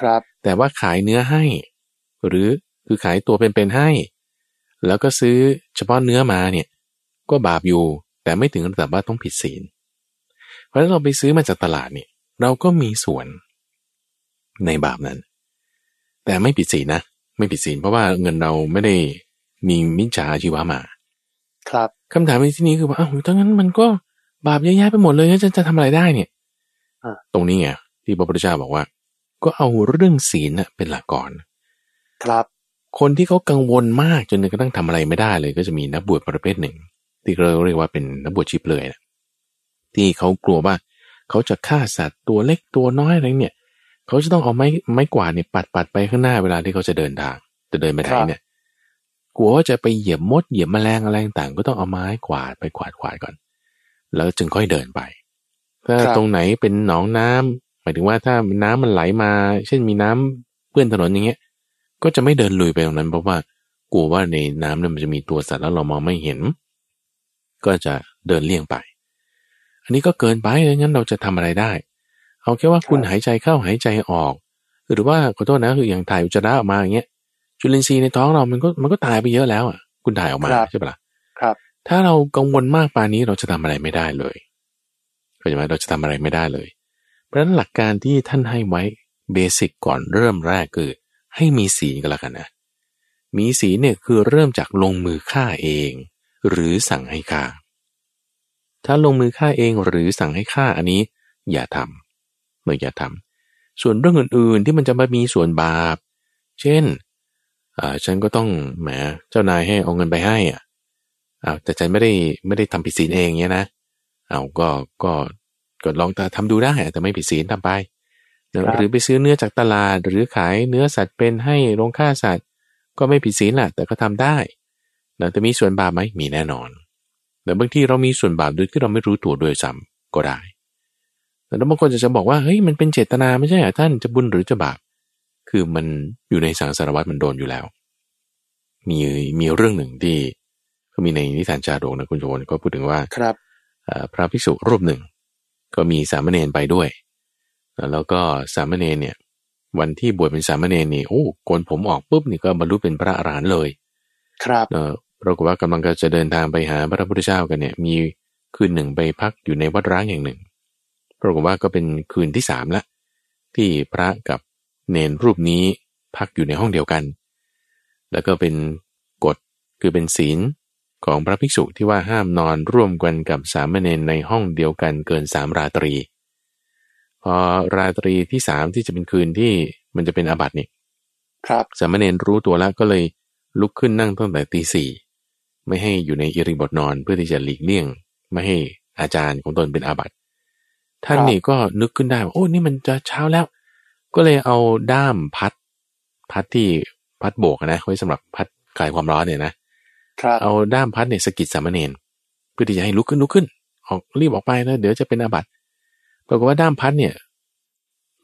ครับ แต่ว่าขายเนื้อให้ หรือคือขายตัวเป็นๆให้ แล้วก็ซื้อเฉพาะเนื้อมาเนี่ย ก็บาปอยู่แต่ไม่ถึงระดับว่าต้องผิดศีล เพราะฉะนั้นเราไปซื้อมาจากตลาดเนี่ย เราก็มีส่วนในบาปนั้น แต่ไม่ผิดศีลนะ ไม่ผิดศีลเพราะว่าเงินเราไม่ได้มีมิจฉาชีวะมา ครับคำถามในที่นี้คือว่าอ้าวถ้างั้นมันก็บาปเยอะแยะไปหมดเลยแล้วจะจะทำอะไรได้เนี่ยอ่าตรงนี้ไงที่พระพุทธเจ้าบอกว่า ก็เอาเรื่องศีลน่ะเป็นหลักก่อน ครับ คนที่เขากังวลมากจนกระทั่งทำอะไรไม่ได้เลย ก็จะมีนักบวชประเภทหนึ่ง ที่เราเรียกว่าเป็นนักบวชชีพเลยนะที่เขากลัวว่า เขาจะฆ่าสัตว์ตัวเล็กตัวน้อยอะไรเนี่ย เขาจะต้องเอาไม้ไม้กวาดเนี่ยปัดปัดไปข้างหน้าเวลาที่เขาจะเดินทาง จะเดินไปไหนเนี่ยกลัวว่าจะไปเหยียบมดเหยียบแมลงอะไรต่างๆก็ต้องเอาไม้กวาดไปกวาดกวาดก่อน แล้วจึงค่อยเดินไป ถ้าครับตรงไหนเป็นหนองน้ำหมายถึงว่าถ้าน้ำมันไหลมา เช่นมีน้ำเปื้อนถนนอย่างเงี้ย ก็จะไม่เดินลุยไปตรงนั้นเพราะว่ากลัวว่าในน้ำเนี่ยมันจะมีตัวสัตว์แล้วเรามองไม่เห็น ก็จะเดินเลี่ยงไป อันนี้ก็เกินไปเลยงั้นเราจะทำอะไรได้ เอาแค่ว่าคุณครับหายใจเข้าหายใจออก หรือว่าขอโทษนะคืออย่างถ่ายอุจจาระออกมาอย่างเงี้ยจุลินทรีย์ในท้องเรามันก็มันก็ตายไปเยอะแล้วอะคุณถ่ายออกมาครับใช่ปะล่ะครับ ถ้าเรากังวลมากปานนี้เราจะทำอะไรไม่ได้เลยเข้าใจไหมเราจะทำอะไรไม่ได้เลย เพราะฉะนั้นหลักการที่ท่านให้ไว้เบสิกก่อนเริ่มแรกคือ ให้มีศีลก็แล้วกันนะมีศีลเนี่ยคือเริ่มจากลงมือฆ่าเอง หรือสั่งให้ฆ่า ถ้าลงมือฆ่าเองหรือสั่งให้ฆ่าอันนี้ อย่าทำเลยอย่าทำส่วนเรื่องอื่นๆที่มันจะมามีส่วนบาป เช่นอ่าฉันก็ต้องแหมเจ้านายให้เอาเงินไปให้อะอ้าวแต่ฉันไม่ได้ไม่ได้ทำผิดศีลเองเนี้ยนะเอาก็ก็ก็ลองทำดูได้แต่ไม่ผิดศีลทำไปหรือไปซื้อเนื้อจากตลาด หรือขายเนื้อสัตว์เป็นให้โรงฆ่าสัตว์ ก็ไม่ผิดศีลแหละแต่ก็ทำได้แต่มีส่วนบาปไหมมีแน่นอน แต่บางทีเรามีส่วนบาปโดยที่เราไม่รู้ตัวด้วยซ้ำก็ได้ แต่บางคนจะจะบอกว่าเฮ้ยมันเป็นเจตนาไม่ใช่เหรอท่านจะบุญหรือจะบาป คือมันอยู่ในสังสารวัตรมันโดนอยู่แล้ว มีมีเรื่องหนึ่งที่ก็มีในนิทานจาดกนะคุณโจนก็พูดถึงว่าครับพระภิกษุรูปหนึ่ง ก็มีสามเณรไปด้วย แล้วก็สามเณรเนี่ย วันที่บวชเป็นสามเณรนี่โอ้โกนผมออกปุ๊บนี่ก็บรรลุเป็นพระอรหันต์เลย ครับเออ ปรากฏว่ากำลังจะเดินทางไปหาพระพุทธเจ้ากันเนี่ย มีคืนหนึ่งไปพักอยู่ในวัดร้างแห่งหนึ่ง ปรากฏว่าก็เป็นคืนที่สามละ ที่พระกับเนนรูปนี้พักอยู่ในห้องเดียวกัน แล้วก็เป็นกฎคือเป็นศีลของพระภิกษุที่ว่าห้ามนอนร่วมกันกับสามเณรในห้องเดียวกันเกินสามราตรี พอราตรีที่สามที่จะเป็นคืนที่มันจะเป็นอาบัตินี่ครับสามเณรรู้ตัวแล้วก็เลยลุกขึ้นนั่งตั้งแต่ตีสี่ ไม่ให้อยู่ในอิริบทนอนเพื่อที่จะหลีกเลี่ยง ไม่ให้อาจารย์ของตนเป็นอาบัติท่านนี่ก็นึกขึ้นได้ว่าโอ้นี่มันจะเช้าแล้ว ก็เลยเอาด้ามพัด พัดที่พัดโบกนะไว้สำหรับพัดคลายความร้อนเนี่ยนะเอาด้ามพัดเนี่ยสกิดสามเณรเพื่อที่จะให้ลุกขึ้นลุกขึ้น ออกรีบออกไปแล้วเดี๋ยวจะเป็นอาบัติปรากฏว่าด้ามพัดเนี่ย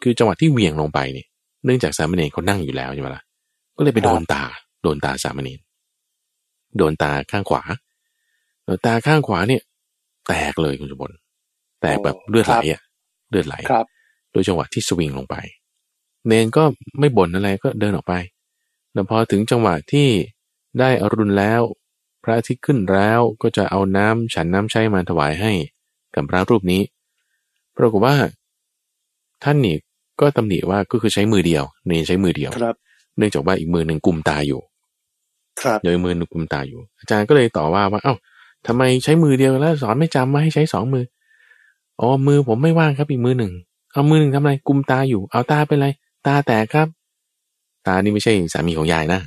คือจังหวะที่เหวี่ยงลงไปนี่เนื่องจากสามเณรเขานั่งอยู่แล้วใช่ไหมล่ะก็เลยไปโดนตาโดนตาสามเณร โดนตาข้างขวา ตาข้างขวาเนี่ย แตกเลยคุณสมบัติแตกแบบเลือดไหลอะเลือดไหลโดยจังหวะที่สวิงลงไป เนนก็ไม่บ่นอะไรก็เดินออกไปแต่พอถึงจังหวะที่ได้อรุณแล้ว พระอาทิตย์ขึ้นแล้วก็จะเอาน้ำฉันน้ำใช้มาถวายให้กับพระรูปนี้ ปรากฏว่า ท่านนี่ก็ตำหนิว่าก็คือใช้มือเดียว เนนใช้มือเดียวเนื่องจากว่าอีกมือหนึ่งกุมตาอยู่ ครับโดยมือนุกุมตาอยู่ อาจารย์ก็เลยต่อว่าว่า เอ้าทำไมใช้มือเดียวแล้ว สอนไม่จำมาให้ใช้สองมืออ๋อมือผมไม่ว่างครับอีกมือหนึ่งเอามือหนึ่งทำอะไรกุมตาอยู่ เอาตาเป็นไร ตาแตกครับ ตานี่ไม่ใช่สามีของยายนะ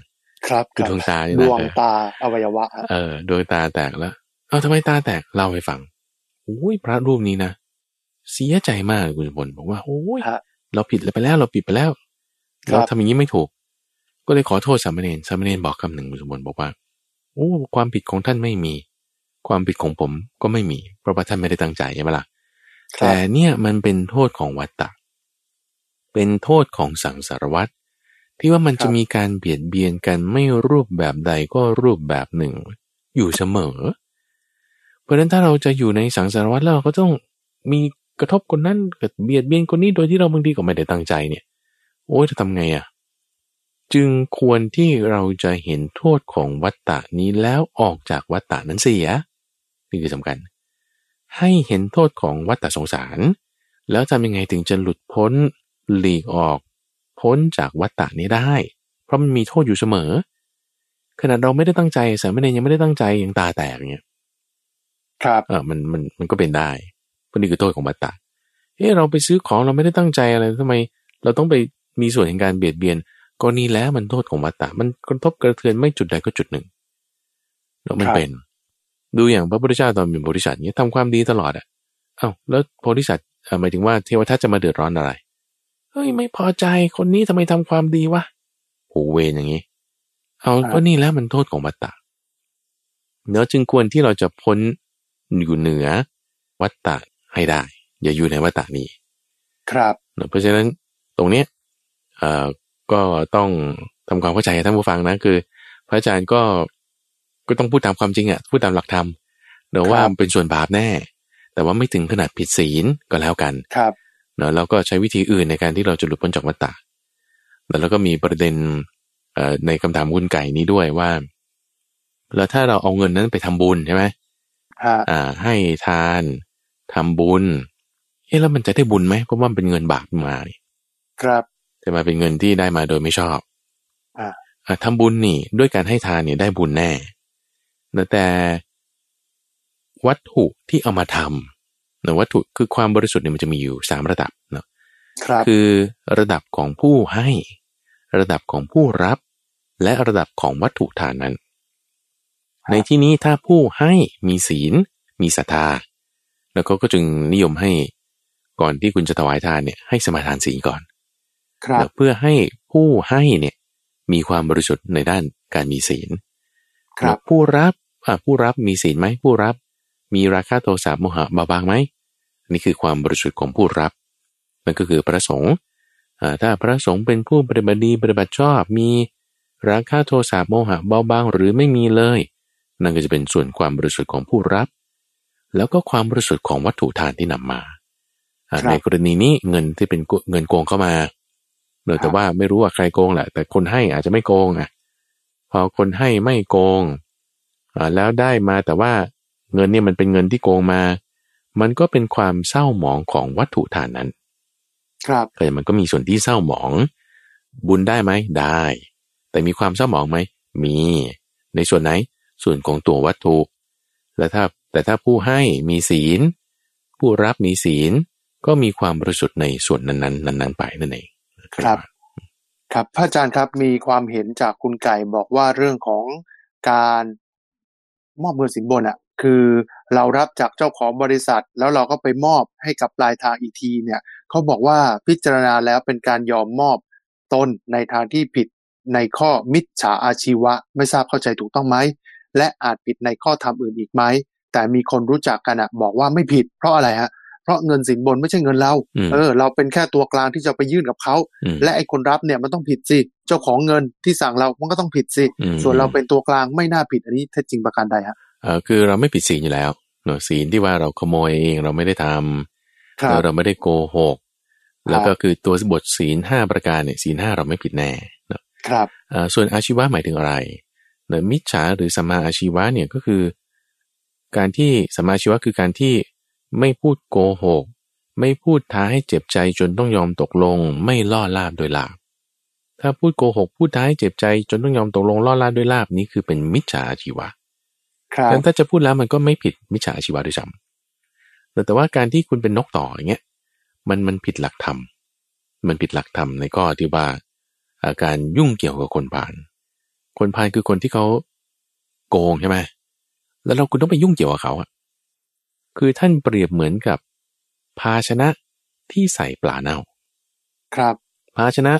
ครับคือดวงตาเนี่ยนะดวงตาอวัยวะเออดวงตาแตกแล้วเอาทำไมตาแตกเล่าให้ฟังโอ้ยพระรูปนี้นะเสียใจมากคุณพลบอกว่าโอ้ยเราผิดไปแล้ว เราผิดไปแล้ว เราทำอย่างนี้ไม่ถูก ก็เลยขอโทษสามเณรสามเณรบอกคำหนึ่งมุสมนบอกว่าโอ้ความผิดของท่านไม่มี ความผิดของผมก็ไม่มี เพราะว่าท่านไม่ได้ตั้งใจใช่ไหมล่ะแต่เนี่ยมันเป็นโทษของวัตตะ เป็นโทษของสังสารวัตรที่ว่ามันจะมีการเบียดเบียนกันไม่รูปแบบใดก็รูปแบบหนึ่ง อยู่เสมอ เพราะฉะนั้นถ้าเราจะอยู่ในสังสารวัตรแล้วเราก็ต้องมีกระทบคนนั้นเกิดเบียดเบียนคนนี้โดยที่เราบางทีก็ไม่ได้ตั้งใจเนี่ย โอ้ยจะทำไงอะ่ะ จึงควรที่เราจะเห็นโทษของวัตตะนี้แล้วออกจากวัตตะนั้นเสียนี่คือสำคัญ ให้เห็นโทษของวัตตะสงสาร แล้วทำยังไงถึงจะหลุดพ้นหลีกออก พ้นจากวัตตะนี้ได้ เพราะมันมีโทษอยู่เสมอ ขนาดเราไม่ได้ตั้งใจสามเณรยังไม่ได้ตั้งใจยังตาแตกเนี่ยครับเออมันมันมันก็เป็นได้เพราะนี่คือโทษของวัตตะเฮ้เราไปซื้อของเราไม่ได้ตั้งใจอะไรทำไม เราต้องไปมีส่วนในการเบียดเบียน กรณีแล้วมันโทษของวัตตะมันกระทบกระเทือนไม่จุดใดก็จุดหนึ่งแล้วมันเป็น ดูอย่างพระพุทธเจ้าตอนเป็นโพธิสัตว์เนี้ยทำความดีตลอดอะเอ้าแล้วโพธิสัตว์หมายถึงว่าเทวทัตจะมาเดือดร้อนอะไรเฮ้ยไม่พอใจคนนี้ทำไมทำความดีวะโหเวรอย่างนี้ เอาก็นี่แล้วมันโทษของวัตตะเนื้อจึงควรที่เราจะพ้นอยู่เหนือวัตตะให้ได้ อย่าอยู่ในวัตตะนี้ ครับเพราะฉะนั้นตรงเนี้ย ก็ต้องทำความเข้าใจท่านผู้ฟังนะคือ พระอาจารย์ก็ก็ต้องพูดตามความจริงอะพูดตามหลักธรรมเดี๋ยวว่าเป็นส่วนบาปแน่ แต่ว่าไม่ถึงขนาดผิดศีลก็แล้วกันครับเนาะเราก็ใช้วิธีอื่นในการที่เราจะหลุดพ้นจากวัฏฏะแล้วก็มีประเด็นในคำถามคุณไก่นี้ด้วยว่า แล้วถ้าเราเอาเงินนั้นไปทำบุญใช่ไหมอ่า ให้ทานทำบุญเอ๊ะแล้วมันจะได้บุญไหมเพราะว่าเป็นเงินบาปมาครับ จะมาเป็นเงินที่ได้มาโดยไม่ชอบอ่าทำบุญนี่ ด้วยการให้ทานเนี่ยได้บุญแน่ แต่วัตถุที่เอามาทำนะวัตถุคือความบริสุทธิ์เนี่ยมันจะมีอยู่สามระดับเนาะคือระดับของผู้ให้ ระดับของผู้รับ และระดับของวัตถุทานนั้น ในที่นี้ถ้าผู้ให้มีศีล มีศรัทธา แล้วก็ก็จึงนิยมให้ก่อนที่คุณจะถวายทานเนี่ยให้สมาทานศีลก่อนครับ เพื่อให้ผู้ให้เนี่ยมีความบริสุทธิ์ในด้านการมีศีลครับผู้รับอะผู้รับมีศีลไหมผู้รับ มีราคะโทสะโมหะเบาบางไหมนี่คือความบริสุทธิ์ของผู้รับนั่นก็คือพระสงฆ์อ่าถ้าพระสงฆ์เป็นผู้ปฏิบัติดีปฏิบัติชอบมีราคะโทสะโมหะเบาบางหรือไม่มีเลย นั่นก็จะเป็นส่วนความบริสุทธิ์ของผู้รับ แล้วก็ความบริสุทธิ์ของวัตถุทานที่นำมาอ่าครับในกรณีนี้เงินที่เป็นเงินโกงเข้ามา เนอะครัแต่บว่าไม่รู้ว่าใครโกงแหละ แต่คนให้อาจจะไม่โกงอะ พอคนให้ไม่โกงอ่าแล้วได้มาแต่ว่าเงินเนี่ยมันเป็นเงินที่โกงมา มันก็เป็นความเศร้าหมองของวัตถุทานนั้น ครับก็มันก็มีส่วนที่เศร้าหมอง บุญได้ไหมได้ แต่มีความเศร้าหมองไหมมี ในส่วนไหน ส่วนของตัววัตถุ แล้วถ้าแต่ถ้าผู้ให้มีศีล ผู้รับมีศีล ก็มีความบริสุทธิ์ในส่วนนั้นๆ นั้นๆ ไปนั่นเอง ครับ ครับพระอาจารย์ครับมีความเห็นจากคุณไก่บอกว่าเรื่องของการมอบเงินสินบนอะ คือเรารับจากเจ้าของบริษัท แล้วเราก็ไปมอบให้กับปลายทางอีกทีเนี่ยเขาบอกว่าพิจารณาแล้วเป็นการยอมมอบตนในทางที่ผิดในข้อมิจฉาอาชีวะ ไม่ทราบเข้าใจถูกต้องไหม และอาจผิดในข้อธรรมอื่นอีกไหม แต่มีคนรู้จักกันอะบอกว่าไม่ผิดเพราะอะไรฮะเพ ราะเงินสินบนไม่ใช่เงินเราอืมเออ เราเป็นแค่ตัวกลางที่จะไปยื่นกับเขาอืมและไอ้คนรับเนี่ยมันต้องผิดสิ เจ้าของเงินที่สั่งเรา มันก็ต้องผิดสิอืมส่วนเราเป็นตัวกลางไม่น่าผิดอันนี้เท็จจริงประการใดฮะเออคือเราไม่ผิดศีลอยู่แล้วเนอะศีลที่ว่าเราขโมยเองเราไม่ได้ทำครับแล้วเราไม่ได้โกหก แล้วก็คือตัวบทศีลห้าประการเนี่ยศีลห้าเราไม่ผิดแน่เนอะครับเอ่อส่วนอาชีวะหมายถึงอะไรเนอะมิจฉาหรือสัมมาอาชีวะเนี่ยก็คือ การที่สัมมาอาชีวะคือการที่ ไม่พูดโกหก ไม่พูดท้าให้เจ็บใจจนต้องยอมตกลง ไม่ล่อลาบโดยลาบ ถ้าพูดโกหก พูดท้าให้เจ็บใจจนต้องยอมตกลงล่อลาบด้วยลาบนี้คือเป็นมิจฉาอาชีวะครับดังนั้นถ้าจะพูดแล้วมันก็ไม่ผิดมิจฉาอาชีวะด้วยซ้ำแต่แต่ว่าการที่คุณเป็นนกต่ออย่างเงี้ยมันมันผิดหลักธรรม มันผิดหลักธรรมในข้อที่ว่าอาการยุ่งเกี่ยวกับคนพาลคนพาลคือคนที่เขาโกงใช่ไหมแล้วเราคุณต้องไปยุ่งเกี่ยวกับเขาอะ คือท่านเปรียบเหมือนกับ ภาชนะที่ใส่ปลาเน่า ครับ ภาชนะ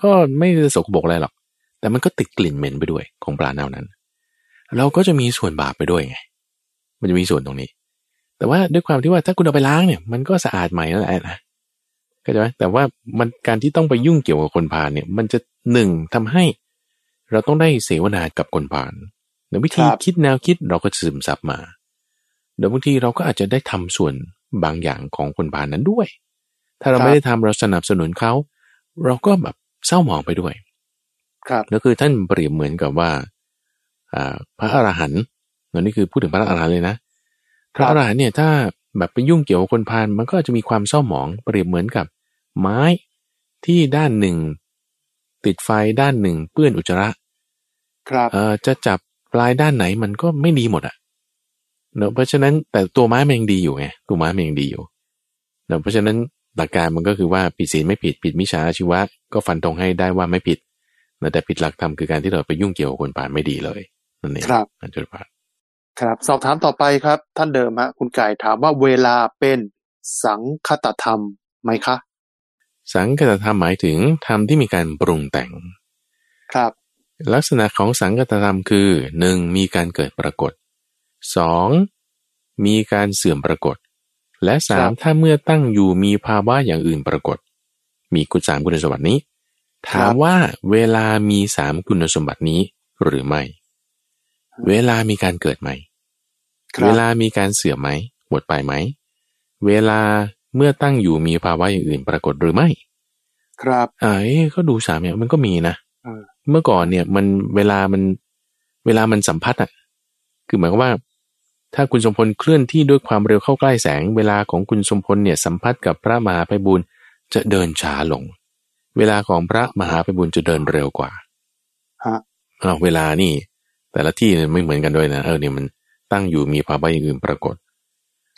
ก็ไม่ได้สกปรกอะไรหรอก แต่มันก็ติดกลิ่นเหม็นไปด้วยของปลาเน่านั้น เราก็จะมีส่วนบาปไปด้วยไง มันจะมีส่วนตรงนี้ แต่ว่าด้วยความที่ว่าถ้าคุณเอาไปล้างเนี่ย มันก็สะอาดใหม่นั่นแหละนะเข้าใจไหมแต่ว่ามันการที่ต้องไปยุ่งเกี่ยวกับคนพาลเนี่ย มันจะหนึ่งทำให้ เราต้องได้เสวนากับคนพาลในวิธีครับคิดแนวคิดเราก็จะซึมซับมา เดี๋ยวบางทีเราก็อาจจะได้ทำส่วนบางอย่างของคนพาลนั้นด้วย ถ้าเราครับไม่ได้ทำเราสนับสนุนเขา เราก็แบบเศร้าหมองไปด้วย ครับก็คือท่านเปรียบเหมือนกับว่าอ่าพระอรหันต์นั่นนี่คือพูดถึงพระอรหันต์เลยนะ พระอรหันต์เนี่ยถ้าแบบไปยุ่งเกี่ยวกับคนพาลมันก็จะมีความเศร้าหมองเปรียบเหมือนกับไม้ที่ด้านหนึ่ง ติดไฟด้านหนึ่งเปื้อนอุจจาระ ครับเอ่อจะจับปลายด้านไหนมันก็ไม่ดีหมดอะ เนอะเพราะฉะนั้นแต่ตัวไม้มันยังดีอยู่ไงตัวไม้มันยังดีอยู่เนอะเพราะฉะนั้นหลักการมันก็คือว่าผิดศีลไม่ผิดผิดมิจฉาอาชีวะ ก็ฟันธงให้ได้ว่าไม่ผิดแต่ผิดหลักธรรมคือการที่เราไปยุ่งเกี่ยวกับคนพาลไม่ดีเลยนั่นเองครับอันจุลปาครับสอบถามต่อไปครับ ท่านเดิมฮะคุณไก่ถามว่าเวลาเป็นสังคตธรรมไหมคะ สังคตธรรมหมายถึงธรรมที่มีการปรุงแต่ง ครับ ลักษณะของสังคตธรรมคือหนึ่งมีการเกิดปรากฏ สองมีการเสื่อมปรากฏ และสามครับถ้าเมื่อตั้งอยู่มีภาวะอย่างอื่นปรากฏ มีคุณสามคุณสมบัตินี้ ถามว่าเวลามีสามคุณสมบัตินี้หรือไม่ เวลามีการเกิดไหมครับเวลามีการเสื่อมไหมหมดไปไหม เวลาเมื่อตั้งอยู่มีภาวะอย่างอื่นปรากฏหรือไม่ ครับอ่าเอ๊ะก็ดูสามอย่างมันก็มีนะเออเมื่อก่อนเนี่ยมันเวลามันเวลามันสัมพัทธ์อะ คือหมายความว่า ถ้าคุณสมพลเคลื่อนที่ด้วยความเร็วเข้าใกล้แสง เวลาของคุณสมพลเนี่ยสัมพัทธ์กับพระมหาไพบูลย์จะเดินช้าลง เวลาของพระมหาไพบูลย์จะเดินเร็วกว่าฮะอ้าวเวลานี่ แต่ละที่เนี่ยไม่เหมือนกันด้วยนะเออเนี่ยมันตั้งอยู่มีภาวะอย่างอื่นปรากฏ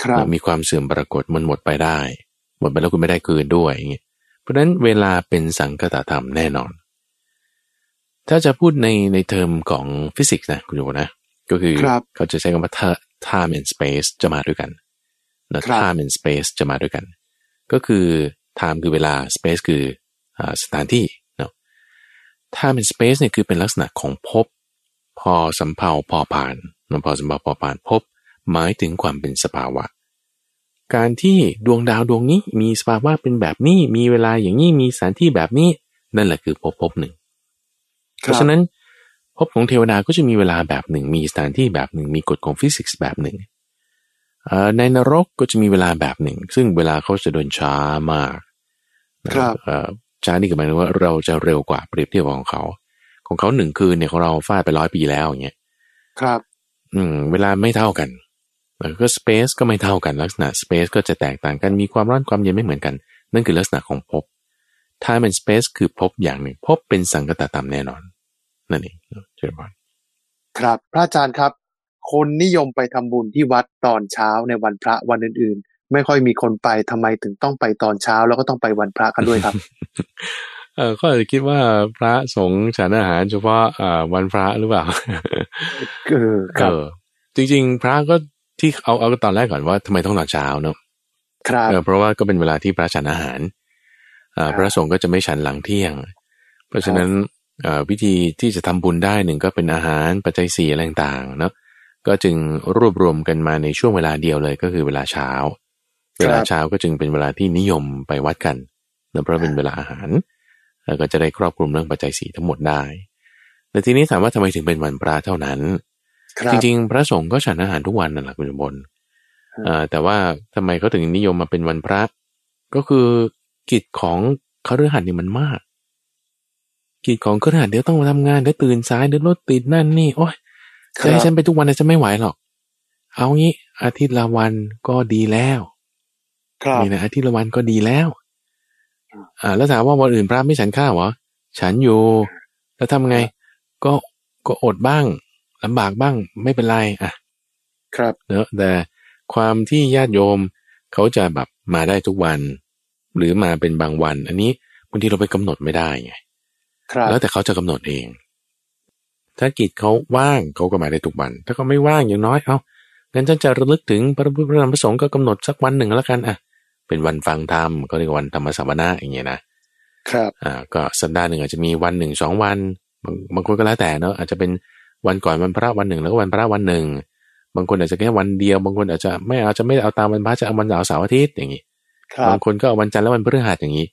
ครับมีความเสื่อมปรากฏมันหมดไปได้ หมดไปแล้วคุณไม่ได้คืนด้วยอย่างเงี้ยเพราะฉะนั้นเวลาเป็นสังคตธรรมแน่นอน ถ้าจะพูดในในเทอมของฟิสิกส์นะคุณโยนะก็คือครับเขาจะใช้คำว่า ti- time and space จะมาด้วยกันนะครับ time and space จะมาด้วยกัน ก็คือ time คือเวลา space คือสถานที่เนาะถ้าเป็น space เนี่ยคือเป็นลักษณะของภพพอสำเพาพอผ่านนพอสำเพาพอผ่านภพหมายถึงความเป็นสภาวะ การที่ดวงดาวดวงนี้มีสภาวะเป็นแบบนี้ มีเวลาอย่างนี้มีสถานที่แบบนี้นั่นแหละคือภพภพหนึ่ง เพราะฉะนั้น ภพของเทวดาก็จะมีเวลาแบบหนึ่ง มีสถานที่แบบหนึ่ง มีกฎของฟิสิกส์แบบหนึ่งในนรกก็จะมีเวลาแบบหนึ่ง ซึ่งเวลาเขาจะเดินช้ามาก ครับช้านี่ก็หมายถึงว่าเราจะเร็วกว่าเปรียบเทียบของเขา ของเขาหนึ่งคืนเนี่ยของเราฟาดไปร้อยปีแล้วอย่างเงี้ย ครับ อืม เวลาไม่เท่ากันแล้วก็สเปซก็ไม่เท่ากันลักษณะสเปซก็จะแตกต่างกันมีความร้อนความเย็นไม่เหมือนกัน นั่นคือลักษณะของภพถ้าเป็นสเปซคือภพอย่างหนึ่งภพเป็นสังกตตามแน่นอน นั่นเองเชิญพรครับพระอาจารย์ครับ คนนิยมไปทำบุญที่วัดตอนเช้าในวันพระวันอื่น ๆ ไม่ค่อยมีคนไปทำไมถึงต้องไปตอนเช้า แล้วก็ต้องไปวันพระกันด้วยครับเออก็อาจจะคิดว่าพระสงฆ์ฉันอาหารเฉพาะอ่าวันพระหรือเปล่าเออครับจริง ๆ พระก็ที่เอาเอาตอนแรกก่อนว่าทำไมต้องนอนเช้าเนาะครับเพราะว่าก็เป็นเวลาที่พระฉันอาหารอ่าพระสงฆ์ก็จะไม่ฉันหลังเที่ยง เพราะฉะนั้น วิธีที่จะทำบุญได้หนึ่งก็เป็นอาหารปัจจัยสี่อะไรต่างๆเนาะก็จึงรวบรวมกันมาในช่วงเวลาเดียวเลยก็คือเวลาเช้า เวลาเช้าก็จึงเป็นเวลาที่นิยมไปวัดกันเนื่องเพราะเป็นเวลาอาหาร แล้วก็จะได้ครอบคลุมเรื่องปัจจัยสี่ทั้งหมดได้แต่ทีนี้ถามว่าทำไมถึงเป็นวันพระเท่านั้น จริงๆ พระสงฆ์ก็ฉันอาหารทุกวันนั่นแหละคุณบนแต่ว่าทำไมเขาถึงนิยมมาเป็นวันพระ ก็คือกิจของเขาเรื่องหันนี่มันมาก กิจของเครือข่ายเดี๋ยวต้องมาทำงานเดี๋ยวตื่นสายเดี๋ยวรถติดนั่นนี่โอ้ยจะให้ฉันไปทุกวันจะไม่ไหวหรอก เอางี้ อาทิตย์ละวันก็ดีแล้วนี่นะอาทิตย์ละวันก็ดีแล้ว อ่า แล้วถามว่าวันอื่นพระไม่ฉันข้าวเหรอฉันอยู่ แล้วทำไง ก็ก็อดบ้างลำบากบ้างไม่เป็นไรอะ ครับเนอะแต่ความที่ญาติโยมเขาจะแบบมาได้ทุกวัน หรือมาเป็นบางวัน อันนี้บางทีเราไปกำหนดไม่ได้ไง แล้วแต่เขาจะกำหนดเอง ถ้ากิจเขาว่างเขาก็มาได้ทุกวัน ถ้าเขาไม่ว่างอย่างน้อย เอางั้นฉันจะระลึกถึงพระพุทธธรรมประสงค์ก็กำหนดสักวันหนึ่งแล้วกันอะ เป็นวันฟังธรรมก็เรียกวันธรรมสัมมนาอย่างเงี้ยนะ ครับ อ่า ก็สัปดาห์หนึ่งอาจจะมีวันหนึ่งสองวันบางบางคนก็แล้วแต่เนาะอาจจะเป็นวันก่อนวันพระวันหนึ่งแล้วก็วันพระวันหนึ่ง บางคนอาจจะแค่วันเดียว บางคนอาจจะไม่อาจจะไม่เอาตามวันพระจะเอาวันเสาร์เสาร์อาทิตย์อย่างงี้บางคนก็เอาวันจันทร์และวันพฤหัสอย่างนี้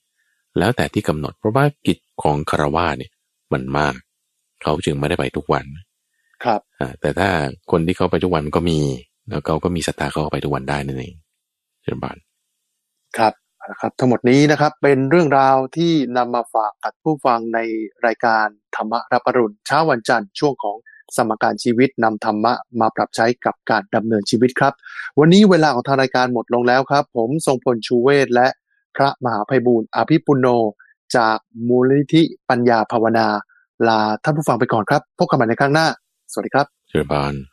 แล้วแต่ที่กำหนดเพราะว่ากิจของคารวะเนี่ยมันมาก เขาจึงไม่ได้ไปทุกวัน ครับแต่ถ้าคนที่เขาไปทุกวันก็มี แล้วเขาก็มีศรัทธาเขาไปทุกวันได้นั่นเองเชิญบานครับนะครับ ทั้งหมดนี้นะครับเป็นเรื่องราวที่นำมาฝากกับผู้ฟังในรายการธรรมรับปรุณเช้าวันจันทร์ช่วงของสมการชีวิตนำธรรมะมาปรับใช้กับการดำเนินชีวิตครับ วันนี้เวลาของทางรายการหมดลงแล้วครับ ผมทรงพลชูเวศและ พระมหาภัยบูรณ์อภิปุโน จากมูลนิธิปัญญาภาวนา ลาท่านผู้ฟังไปก่อนครับ พบกันใหม่ในครั้งหน้า สวัสดีครับเชิญบาน